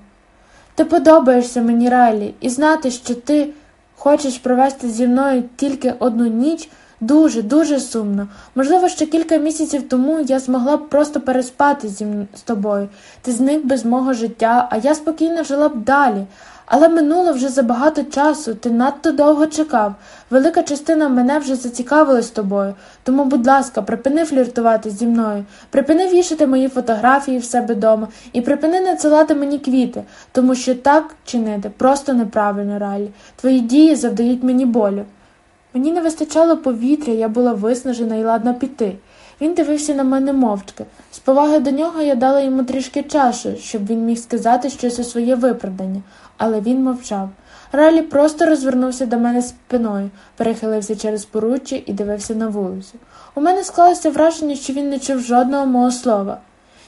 Ти подобаєшся мені, Райлі, і знати, що ти хочеш провести зі мною тільки одну ніч, дуже, дуже сумно. Можливо, ще кілька місяців тому я змогла б просто переспати зі з тобою. Ти зник без мого життя, а я спокійно жила б далі. Але минуло вже забагато часу, ти надто довго чекав. Велика частина мене вже зацікавилась тобою. Тому, будь ласка, припини фліртувати зі мною, припини вішати мої фотографії в себе дома і припини надсилати мені квіти, тому що так чинити просто неправильно, Ралі. Твої дії завдають мені болю. Мені не вистачало повітря, я була виснажена і ладна піти. Він дивився на мене мовчки. З поваги до нього я дала йому трішки часу, щоб він міг сказати щось у своє виправдання, але він мовчав. Ралі просто розвернувся до мене спиною, перехилився через поруччя і дивився на вулицю. У мене склалося враження, що він не чув жодного мого слова.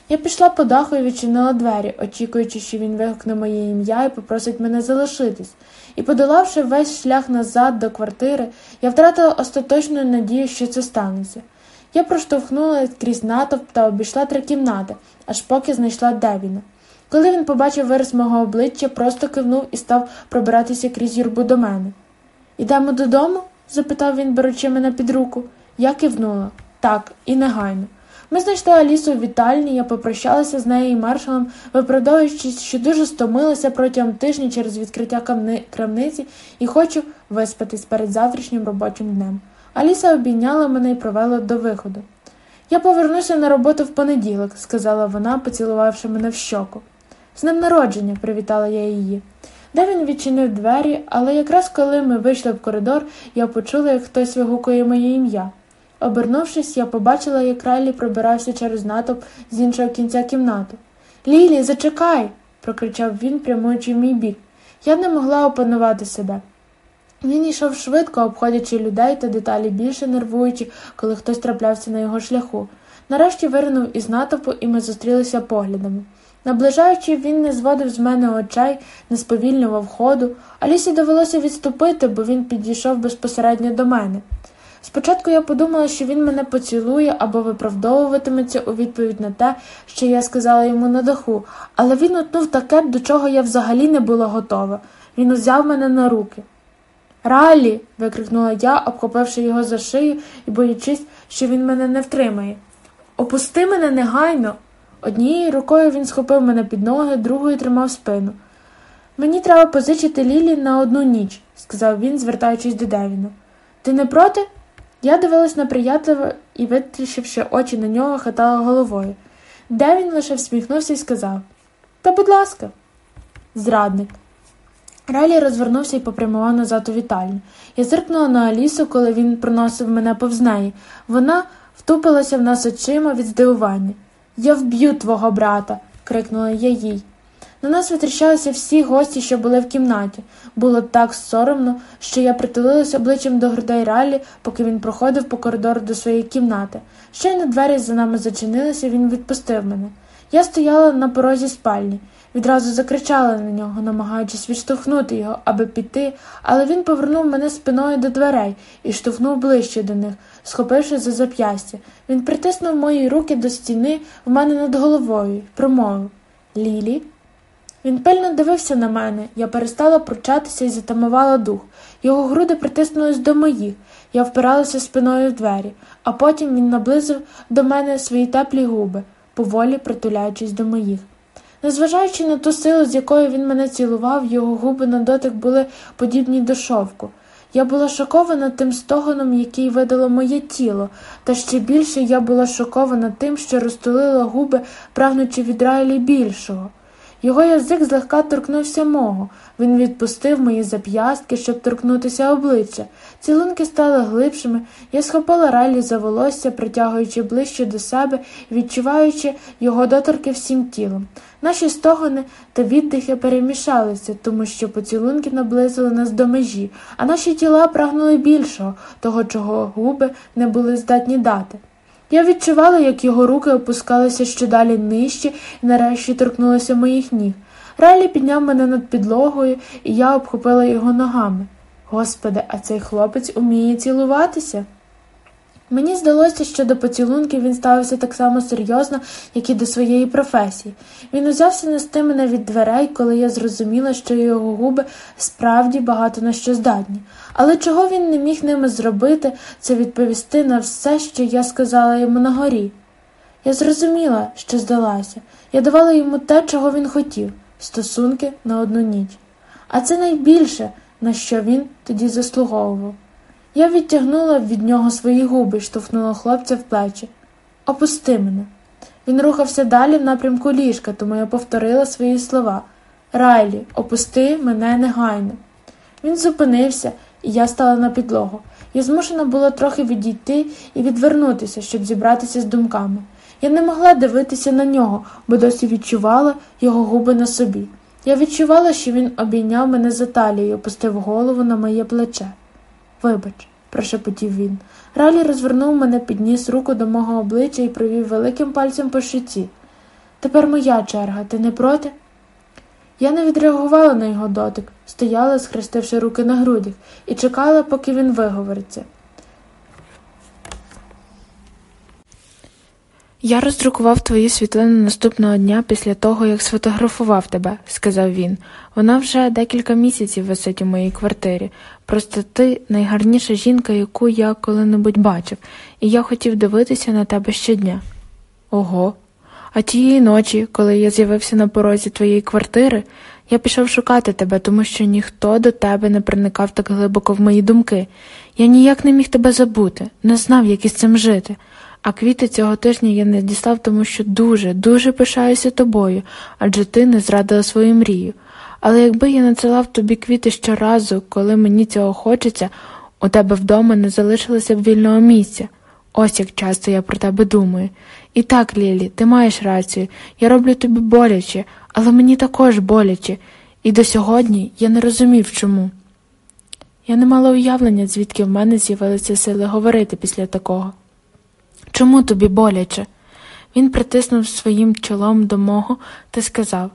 Я пішла по даху і відчинила двері, очікуючи, що він вигукне моє ім'я і попросить мене залишитись. І, подолавши весь шлях назад до квартири, я втратила остаточну надію, що це станеться. Я проштовхнула крізь натовп та обійшла три кімнати, аж поки знайшла Девіна. Коли він побачив вираз мого обличчя, просто кивнув і став пробиратися крізь юрбу до мене. Ідемо додому? запитав він, беручи мене під руку. Я кивнула. Так, і негайно. Ми знайшли Алісу у вітальні, я попрощалася з нею і маршалом, виправдовуючись, що дуже стомилася протягом тижня через відкриття крамниці і хочу виспатись перед завтрашнім робочим днем. Аліса обійняла мене і провела до виходу. Я повернуся на роботу в понеділок, сказала вона, поцілувавши мене в щоку. З днем народження, привітала я її. Де він відчинив двері, але якраз коли ми вийшли в коридор, я почула, як хтось вигукує моє ім'я. Обернувшись, я побачила, як Райлі пробирався через натовп з іншого кінця кімнати. Лілі, зачекай. прокричав він, прямуючи в мій бік. Я не могла опанувати себе. Він йшов швидко, обходячи людей та деталі більше нервуючи, коли хтось траплявся на його шляху. Нарешті виринув із натовпу, і ми зустрілися поглядами. Наближаючи, він не зводив з мене очей, не сповільнював ходу. Алісі довелося відступити, бо він підійшов безпосередньо до мене. Спочатку я подумала, що він мене поцілує або виправдовуватиметься у відповідь на те, що я сказала йому на даху, але він утнув таке, до чого я взагалі не була готова. Він узяв мене на руки. Ралі. викрикнула я, обхопивши його за шию і боячись, що він мене не втримає. Опусти мене негайно. Однією рукою він схопив мене під ноги, другою тримав спину. Мені треба позичити Лілі на одну ніч, сказав він, звертаючись до Девіна. Ти не проти? Я дивилась на приятеля і, витріщивши очі на нього, хитала головою. Девін лише всміхнувся і сказав Та, будь ласка, зрадник. Ралі розвернувся і попрямував назад у вітальню. Я зиркнула на Алісу, коли він проносив мене повз неї. Вона втупилася в нас очима від здивування. Я вб'ю твого брата, крикнула я їй. На нас витріщалися всі гості, що були в кімнаті. Було так соромно, що я притулилася обличчям до грудей Ралі, поки він проходив по коридору до своєї кімнати. Щойно двері за нами зачинилися, він відпустив мене. Я стояла на порозі спальні. Відразу закричала на нього, намагаючись відштовхнути його, аби піти, але він повернув мене спиною до дверей і штовхнув ближче до них, схопивши за зап'ястя. Він притиснув мої руки до стіни в мене над головою промовив Лілі. Він пильно дивився на мене, я перестала пручатися і затамувала дух. Його груди притиснулись до моїх, я впиралася спиною в двері, а потім він наблизив до мене свої теплі губи, поволі притуляючись до моїх. Незважаючи на ту силу, з якою він мене цілував, його губи на дотик були подібні до шовку. Я була шокована тим стогоном, який видало моє тіло, та ще більше я була шокована тим, що розтулила губи, прагнучи від Райлі більшого. Його язик злегка торкнувся мого. Він відпустив мої зап'ястки, щоб торкнутися обличчя. Цілунки стали глибшими. Я схопила Райлі за волосся, притягуючи ближче до себе відчуваючи його доторки всім тілом. Наші стогони та віддихи перемішалися, тому що поцілунки наблизили нас до межі, а наші тіла прагнули більшого, того, чого губи не були здатні дати. Я відчувала, як його руки опускалися щодалі нижче і нарешті торкнулися моїх ніг. Райлі підняв мене над підлогою, і я обхопила його ногами. Господи, а цей хлопець уміє цілуватися. Мені здалося, що до поцілунків він ставився так само серйозно, як і до своєї професії. Він узявся нести мене від дверей, коли я зрозуміла, що його губи справді багато на що здатні. Але чого він не міг ними зробити, це відповісти на все, що я сказала йому на горі. Я зрозуміла, що здалася. Я давала йому те, чого він хотів стосунки на одну ніч. А це найбільше, на що він тоді заслуговував. Я відтягнула від нього свої губи і штовхнула хлопця в плечі. Опусти мене. Він рухався далі в напрямку ліжка, тому я повторила свої слова Райлі, опусти мене негайно. Він зупинився, і я стала на підлогу. Я змушена була трохи відійти і відвернутися, щоб зібратися з думками. Я не могла дивитися на нього, бо досі відчувала його губи на собі. Я відчувала, що він обійняв мене за талію і опустив голову на моє плече. Вибач, прошепотів він. Ралі розвернув мене, підніс руку до мого обличчя і провів великим пальцем по щиці. Тепер моя черга, ти не проти? Я не відреагувала на його дотик, стояла, схрестивши руки на грудях, і чекала, поки він виговориться. Я роздрукував твої світлини наступного дня після того, як сфотографував тебе, сказав він. Вона вже декілька місяців висить у моїй квартирі. Просто ти найгарніша жінка, яку я коли-небудь бачив, і я хотів дивитися на тебе щодня. Ого. А тієї ночі, коли я з'явився на порозі твоєї квартири, я пішов шукати тебе, тому що ніхто до тебе не проникав так глибоко в мої думки. Я ніяк не міг тебе забути, не знав, як із цим жити. А квіти цього тижня я не дістав, тому що дуже, дуже пишаюся тобою, адже ти не зрадила свою мрію. Але якби я надсилав тобі квіти щоразу, коли мені цього хочеться, у тебе вдома не залишилося б вільного місця. Ось як часто я про тебе думаю. І так, Лілі, ти маєш рацію, я роблю тобі боляче, але мені також боляче, і до сьогодні я не розумів чому. Я не мала уявлення, звідки в мене з'явилися сили говорити після такого. Чому тобі боляче? Він притиснув своїм чолом до мого та сказав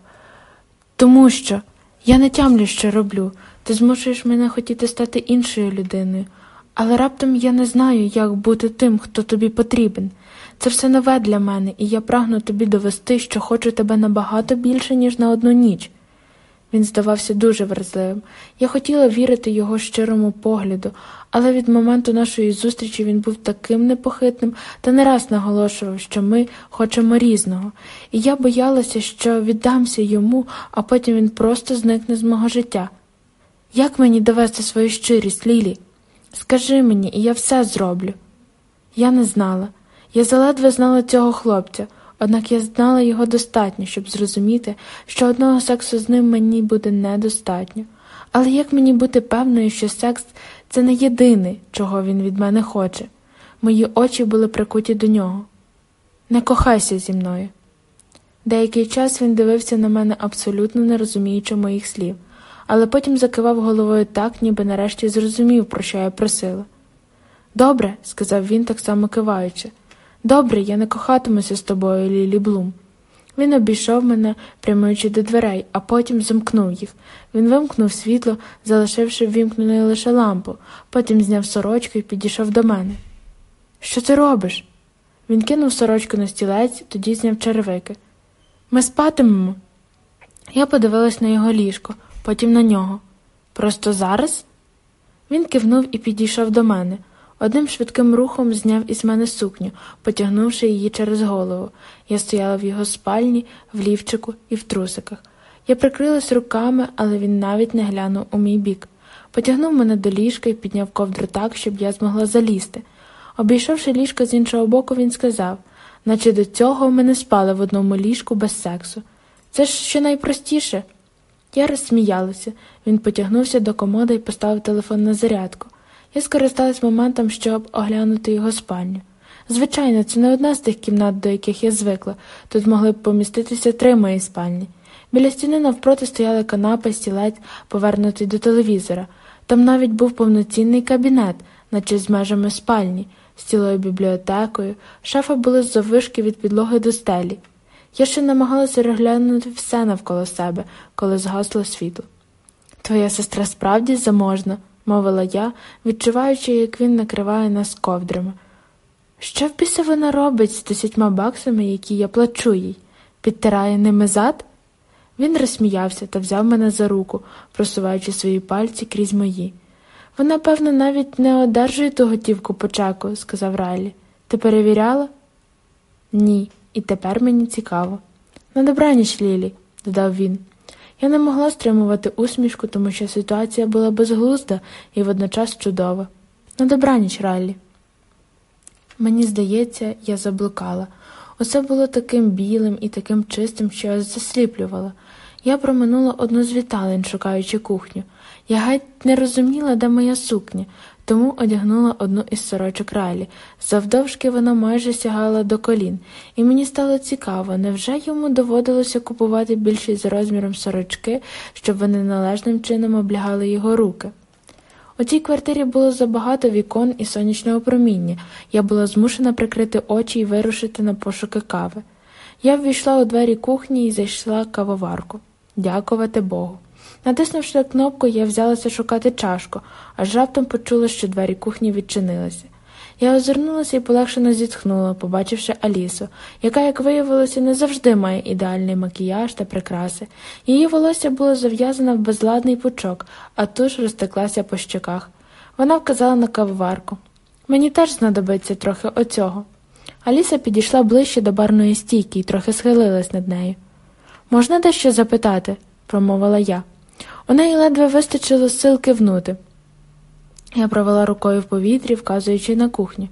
Тому що я не тямлю, що роблю. Ти змушуєш мене хотіти стати іншою людиною, але раптом я не знаю, як бути тим, хто тобі потрібен. Це все нове для мене, і я прагну тобі довести, що хочу тебе набагато більше, ніж на одну ніч. Він здавався дуже вразливим. Я хотіла вірити його щирому погляду, але від моменту нашої зустрічі він був таким непохитним та не раз наголошував, що ми хочемо різного, і я боялася, що віддамся йому, а потім він просто зникне з мого життя. Як мені довести свою щирість, Лілі? Скажи мені, і я все зроблю. Я не знала. Я заледве знала цього хлопця, однак я знала його достатньо, щоб зрозуміти, що одного сексу з ним мені буде недостатньо. Але як мені бути певною, що секс це не єдине, чого він від мене хоче? Мої очі були прикуті до нього. Не кохайся зі мною. Деякий час він дивився на мене абсолютно не розуміючи моїх слів, але потім закивав головою так, ніби нарешті зрозумів, про що я просила. Добре, сказав він, так само киваючи. Добре, я не кохатимуся з тобою, Лілі Блум. Він обійшов мене, прямуючи до дверей, а потім замкнув їх. Він вимкнув світло, залишивши ввімкненою лише лампу, потім зняв сорочку і підійшов до мене. Що ти робиш? Він кинув сорочку на стілець, тоді зняв черевики. Ми спатимемо. Я подивилась на його ліжко, потім на нього. Просто зараз? Він кивнув і підійшов до мене. Одним швидким рухом зняв із мене сукню, потягнувши її через голову. Я стояла в його спальні, в лівчику і в трусиках. Я прикрилась руками, але він навіть не глянув у мій бік. Потягнув мене до ліжка і підняв ковдру так, щоб я змогла залізти. Обійшовши ліжко з іншого боку, він сказав наче до цього ми не спали в одному ліжку без сексу. Це ж що найпростіше. Я розсміялася. Він потягнувся до комода і поставив телефон на зарядку. Я скористалась моментом, щоб оглянути його спальню. Звичайно, це не одна з тих кімнат, до яких я звикла. Тут могли б поміститися три мої спальні. Біля стіни навпроти стояли канапа, стілець, повернутий до телевізора. Там навіть був повноцінний кабінет, наче з межами спальні, з цілою бібліотекою, шафа була з завишки від підлоги до стелі. Я ще намагалася розглянути все навколо себе, коли згасло світло. Твоя сестра справді заможна, мовила я, відчуваючи, як він накриває нас ковдрами. Що в біса вона робить з десятьма баксами, які я плачу їй? Підтирає ними зад? Він розсміявся та взяв мене за руку, просуваючи свої пальці крізь мої. Вона, певно, навіть не одержує ту готівку по чеку, сказав Райлі. Ти перевіряла? Ні, і тепер мені цікаво. На добраніч, Лілі, додав він. Я не могла стримувати усмішку, тому що ситуація була безглузда і водночас чудова. На добраніч, Раллі. Мені здається, я заблукала. Усе було таким білим і таким чистим, що я засліплювала. Я проминула одну з віталень, шукаючи кухню. Я геть не розуміла, де моя сукня, тому одягнула одну із сорочок ралі. Завдовжки вона майже сягала до колін, і мені стало цікаво, невже йому доводилося купувати більші за розміром сорочки, щоб вони належним чином облягали його руки. У цій квартирі було забагато вікон і сонячного проміння. Я була змушена прикрити очі і вирушити на пошуки кави. Я ввійшла у двері кухні і зайшла кавоварку. Дякувати Богу. Натиснувши кнопку, я взялася шукати чашку, аж раптом почула, що двері кухні відчинилися. Я озирнулася і полегшено зітхнула, побачивши Алісу, яка, як виявилося, не завжди має ідеальний макіяж та прикраси. Її волосся було зав'язане в безладний пучок, а туш розтеклася по щоках. Вона вказала на кавоварку. Мені теж знадобиться трохи оцього. Аліса підійшла ближче до барної стійки і трохи схилилась над нею. Можна дещо запитати? промовила я. У неї ледве вистачило сил кивнути. Я провела рукою в повітрі, вказуючи на кухню.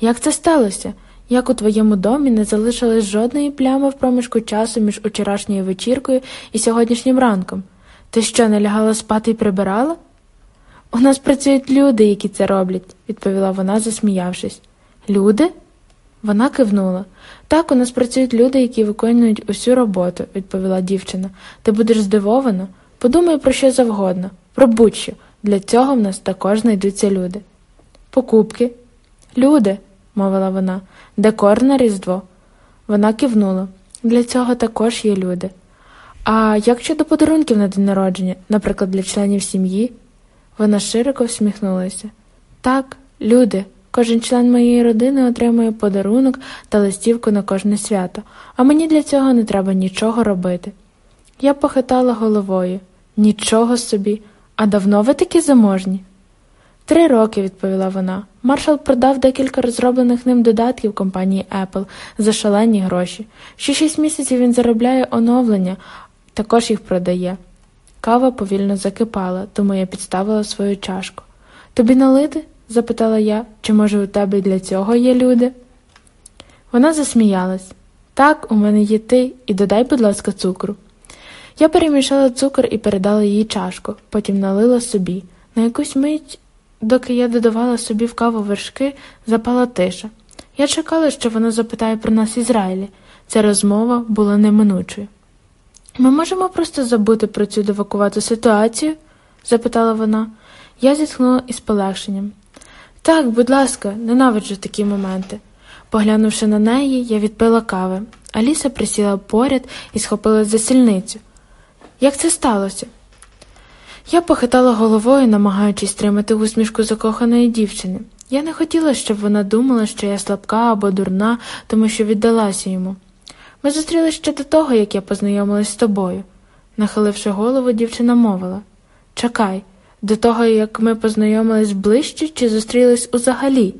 Як це сталося? Як у твоєму домі не залишилось жодної плями в проміжку часу між вчорашньою вечіркою і сьогоднішнім ранком? Ти що, не лягала спати і прибирала? У нас працюють люди, які це роблять, відповіла вона, засміявшись. Люди? Вона кивнула. Так, у нас працюють люди, які виконують усю роботу, відповіла дівчина. Ти будеш здивована? Подумай про що завгодно, про будь-що. Для цього в нас також знайдуться люди. Покупки. Люди, мовила вона, декор на Різдво. Вона кивнула. Для цього також є люди. А як щодо подарунків на день народження, наприклад, для членів сім'ї? Вона широко всміхнулася. Так, люди. Кожен член моєї родини отримує подарунок та листівку на кожне свято, а мені для цього не треба нічого робити. Я похитала головою. Нічого собі. А давно ви такі заможні? Три роки, відповіла вона. Маршал продав декілька розроблених ним додатків компанії Apple за шалені гроші. Ще шість місяців він заробляє оновлення, також їх продає. Кава повільно закипала, тому я підставила свою чашку. Тобі налити? запитала я, чи, може, у тебе для цього є люди? Вона засміялась. Так, у мене є ти, і додай, будь ласка, цукру. Я перемішала цукор і передала їй чашку, потім налила собі. На якусь мить, доки я додавала собі в каву вершки, запала тиша. Я чекала, що вона запитає про нас Ізраїлі. Ця розмова була неминучою. Ми можемо просто забути про цю девакувату ситуацію? запитала вона. Я зітхнула із полегшенням. Так, будь ласка, ненавиджу такі моменти. Поглянувши на неї, я відпила кави. Аліса присіла поряд і схопилась за сільницю. Як це сталося? Я похитала головою, намагаючись тримати усмішку закоханої дівчини. Я не хотіла, щоб вона думала, що я слабка або дурна, тому що віддалася йому. Ми зустрілися ще до того, як я познайомилась з тобою. Нахиливши голову, дівчина мовила Чекай, до того, як ми познайомились ближче, чи зустрілись узагалі?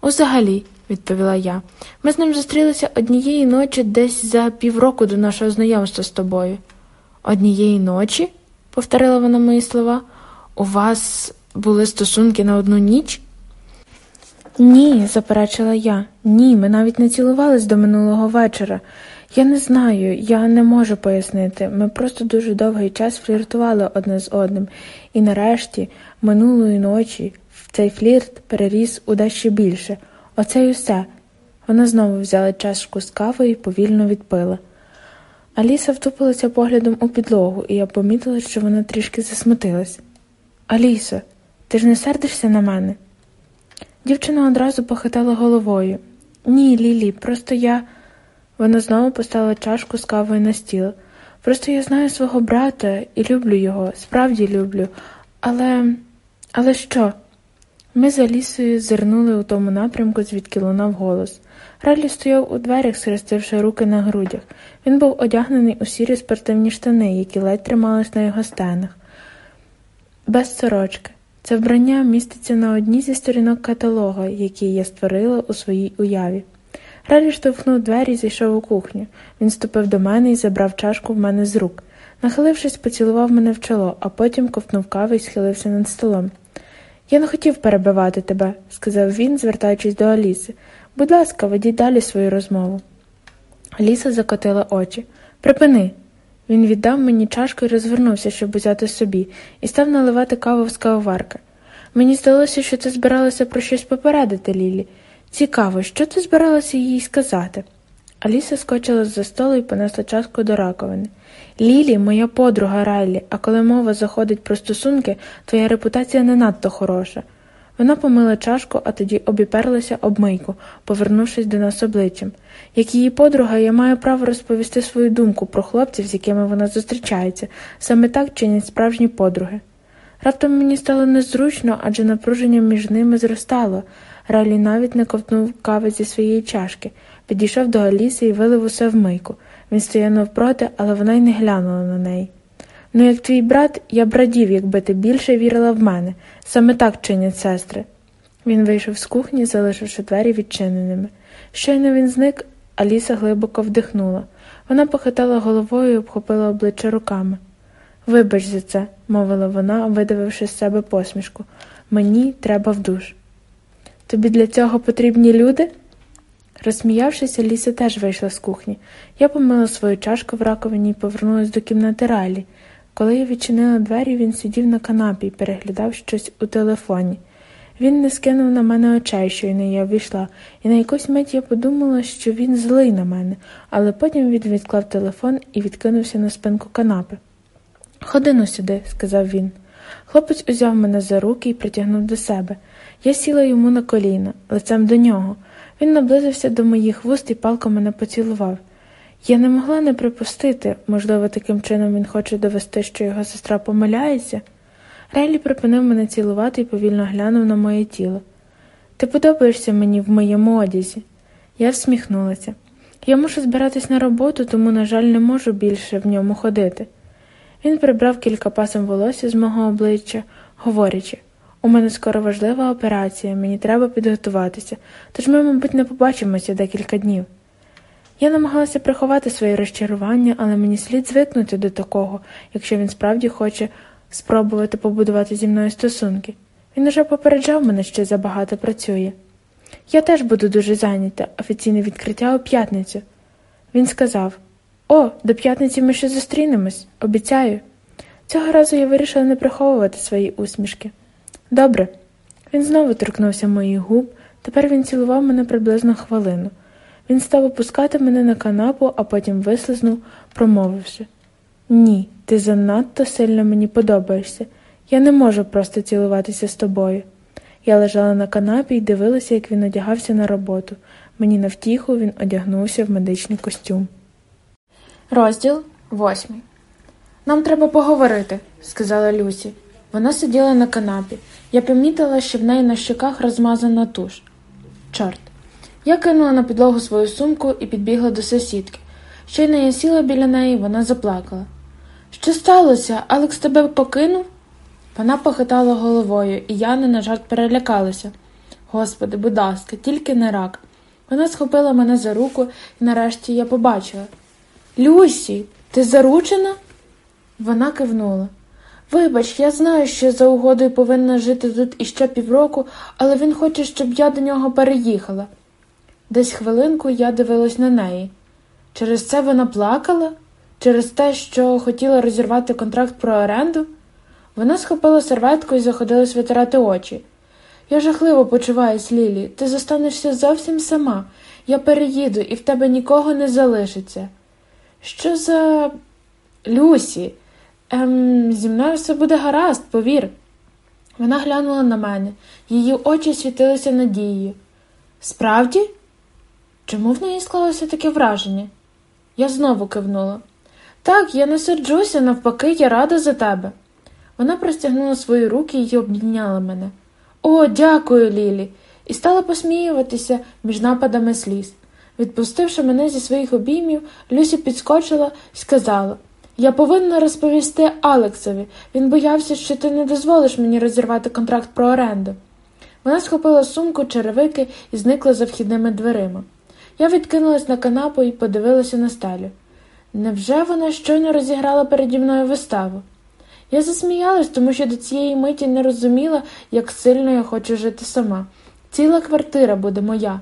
Узагалі, відповіла я. Ми з ним зустрілися однієї ночі десь за півроку до нашого знайомства з тобою. Однієї ночі? повторила вона мої слова. У вас були стосунки на одну ніч? Ні, заперечила я. Ні, ми навіть не цілувались до минулого вечора. Я не знаю, я не можу пояснити. Ми просто дуже довгий час фліртували одне з одним, і нарешті, минулої ночі, цей флірт переріс у дещо більше. Оце й усе. Вона знову взяла чашку з кавою і повільно відпила. Аліса втупилася поглядом у підлогу, і я помітила, що вона трішки засмутилась. Алісо, ти ж не сердишся на мене? Дівчина одразу похитала головою. Ні, Лілі, просто я. Вона знову поставила чашку з кавою на стіл. Просто я знаю свого брата і люблю його, справді люблю. Але. Але що? Ми з Алісою зирнули у тому напрямку, звідки лунав голос. Ралі стояв у дверях, схрестивши руки на грудях. Він був одягнений у сірі спортивні штани, які ледь тримались на його стенах. Без сорочки. Це вбрання міститься на одній зі сторінок каталога, який я створила у своїй уяві. Ралі штовхнув двері і зайшов у кухню. Він ступив до мене і забрав чашку в мене з рук. Нахилившись, поцілував мене в чоло, а потім ковтнув кави і схилився над столом. Я не хотів перебивати тебе, сказав він, звертаючись до Аліси. Будь ласка, ведіть далі свою розмову. Аліса закотила очі. Припини. Він віддав мені чашку і розвернувся, щоб взяти собі, і став наливати каву з кавоварки. Мені здалося, що ти збиралася про щось попередити, Лілі. Цікаво, що ти збиралася їй сказати? Аліса скочила з за столу і понесла чашку до раковини. Лілі, моя подруга Райлі, а коли мова заходить про стосунки, твоя репутація не надто хороша. Вона помила чашку, а тоді обіперлася об мийку, повернувшись до нас обличчям. Як її подруга, я маю право розповісти свою думку про хлопців, з якими вона зустрічається, саме так чинять справжні подруги. Раптом мені стало незручно, адже напруження між ними зростало. Райлі навіть не ковтнув кави зі своєї чашки, підійшов до Аліси і вилив усе в мийку. Він стояв навпроти, але вона й не глянула на неї. Ну, як твій брат, я б радів, якби ти більше вірила в мене. Саме так чинять сестри. Він вийшов з кухні, залишивши двері відчиненими. Щойно він зник, Аліса глибоко вдихнула. Вона похитала головою і обхопила обличчя руками. Вибач за це, мовила вона, видавивши з себе посмішку. Мені треба в душ. Тобі для цього потрібні люди? Розсміявшись, Аліса теж вийшла з кухні. Я помила свою чашку в раковині і повернулася до кімнати Ралі. Коли я відчинила двері, він сидів на канапі і переглядав щось у телефоні. Він не скинув на мене очей, щойно я ввійшла, і на якусь мить я подумала, що він злий на мене, але потім він відклав телефон і відкинувся на спинку канапи. Ходи ну сюди, сказав він. Хлопець узяв мене за руки і притягнув до себе. Я сіла йому на коліна, лицем до нього. Він наблизився до моїх вуст і палко мене поцілував. Я не могла не припустити, можливо, таким чином він хоче довести, що його сестра помиляється. Рейлі припинив мене цілувати і повільно глянув на моє тіло. Ти подобаєшся мені в моєму одязі. Я всміхнулася. Я мушу збиратись на роботу, тому, на жаль, не можу більше в ньому ходити. Він прибрав кілька пасом волосся з мого обличчя, говорячи у мене скоро важлива операція, мені треба підготуватися, тож ми, мабуть, не побачимося декілька днів. Я намагалася приховати своє розчарування, але мені слід звикнути до такого, якщо він справді хоче спробувати побудувати зі мною стосунки. Він уже попереджав мене, що забагато працює. Я теж буду дуже зайнята, офіційне відкриття у п'ятницю. Він сказав О, до п'ятниці ми ще зустрінемось, обіцяю. Цього разу я вирішила не приховувати свої усмішки. Добре. Він знову торкнувся моїх губ, тепер він цілував мене приблизно хвилину. Він став опускати мене на канапу, а потім вислизнув, промовивши Ні, ти занадто сильно мені подобаєшся. Я не можу просто цілуватися з тобою. Я лежала на канапі і дивилася, як він одягався на роботу. Мені на втіху він одягнувся в медичний костюм. Розділ восьмий. Нам треба поговорити, сказала Люсі. Вона сиділа на канапі. Я помітила, що в неї на щоках розмазана туш. Чорт. Я кинула на підлогу свою сумку і підбігла до сусідки. Щойно я сіла біля неї, вона заплакала. Що сталося? Алекс тебе покинув? Вона похитала головою, і я не на жарт перелякалася. Господи, будь ласка, тільки не рак. Вона схопила мене за руку, і нарешті я побачила. Люсі, ти заручена? Вона кивнула. Вибач, я знаю, що за угодою повинна жити тут іще півроку, але він хоче, щоб я до нього переїхала. Десь хвилинку я дивилась на неї. Через це вона плакала? Через те, що хотіла розірвати контракт про оренду? Вона схопила серветку і заходилась витирати очі. Я жахливо почуваюсь, Лілі, ти зостанешся зовсім сама. Я переїду, і в тебе нікого не залишиться. Що за Люсі? Ем, зі мною все буде гаразд, повір. Вона глянула на мене, її очі світилися надією. Справді? Чому в неї склалося таке враження? Я знову кивнула. Так, я не серджуся, навпаки, я рада за тебе. Вона простягнула свої руки і обійняла мене. О, дякую, Лілі, і стала посміюватися між нападами сліз. Відпустивши мене зі своїх обіймів, Люсі підскочила і сказала Я повинна розповісти Алексові. Він боявся, що ти не дозволиш мені розірвати контракт про оренду. Вона схопила сумку, черевики і зникла за вхідними дверима. Я відкинулась на канапу і подивилася на стелю. Невже вона щойно розіграла переді мною виставу? Я засміялась, тому що до цієї миті не розуміла, як сильно я хочу жити сама. Ціла квартира буде моя.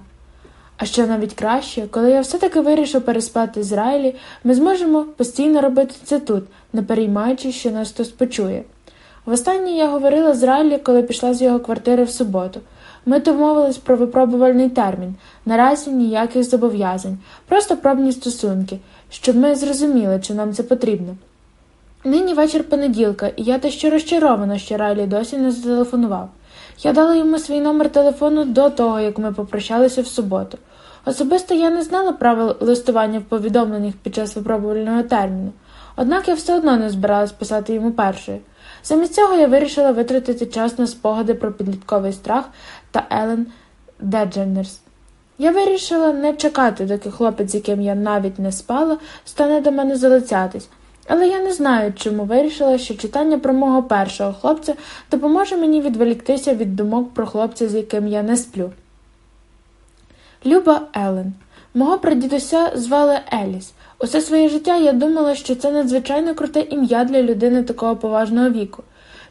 А що навіть краще, коли я все-таки вирішу переспати з Райлі, ми зможемо постійно робити це тут, не переймаючи, що нас хтось почує. Востаннє я говорила з Райлі, коли пішла з його квартири в суботу. Ми домовились про випробувальний термін, наразі ніяких зобов'язань, просто пробні стосунки, щоб ми зрозуміли, чи нам це потрібно. Нині вечір понеділка, і я дещо розчарована, що Райлі досі не зателефонував. Я дала йому свій номер телефону до того, як ми попрощалися в суботу. Особисто я не знала правил листування в повідомленнях під час випробувального терміну, однак я все одно не збиралась писати йому першою. Замість цього я вирішила витратити час на спогади про підлітковий страх та Елен Дедженерс. Я вирішила не чекати, доки хлопець, яким я навіть не спала, стане до мене залицятись. Але я не знаю, чому вирішила, що читання про мого першого хлопця допоможе мені відволіктися від думок про хлопця, з яким я не сплю. Люба Елен. Мого прадідуся звали Еліс. Усе своє життя я думала, що це надзвичайно круте ім'я для людини такого поважного віку.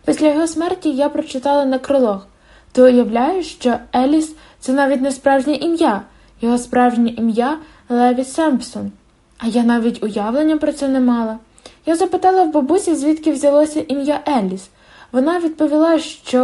Після його смерті я прочитала некролог. Ти уявляєш, що Еліс це навіть не справжнє ім'я, його справжнє ім'я Леві Семпсон. А я навіть уявлення про це не мала. Я запитала в бабусі, звідки взялося ім'я Еліс. Вона відповіла, що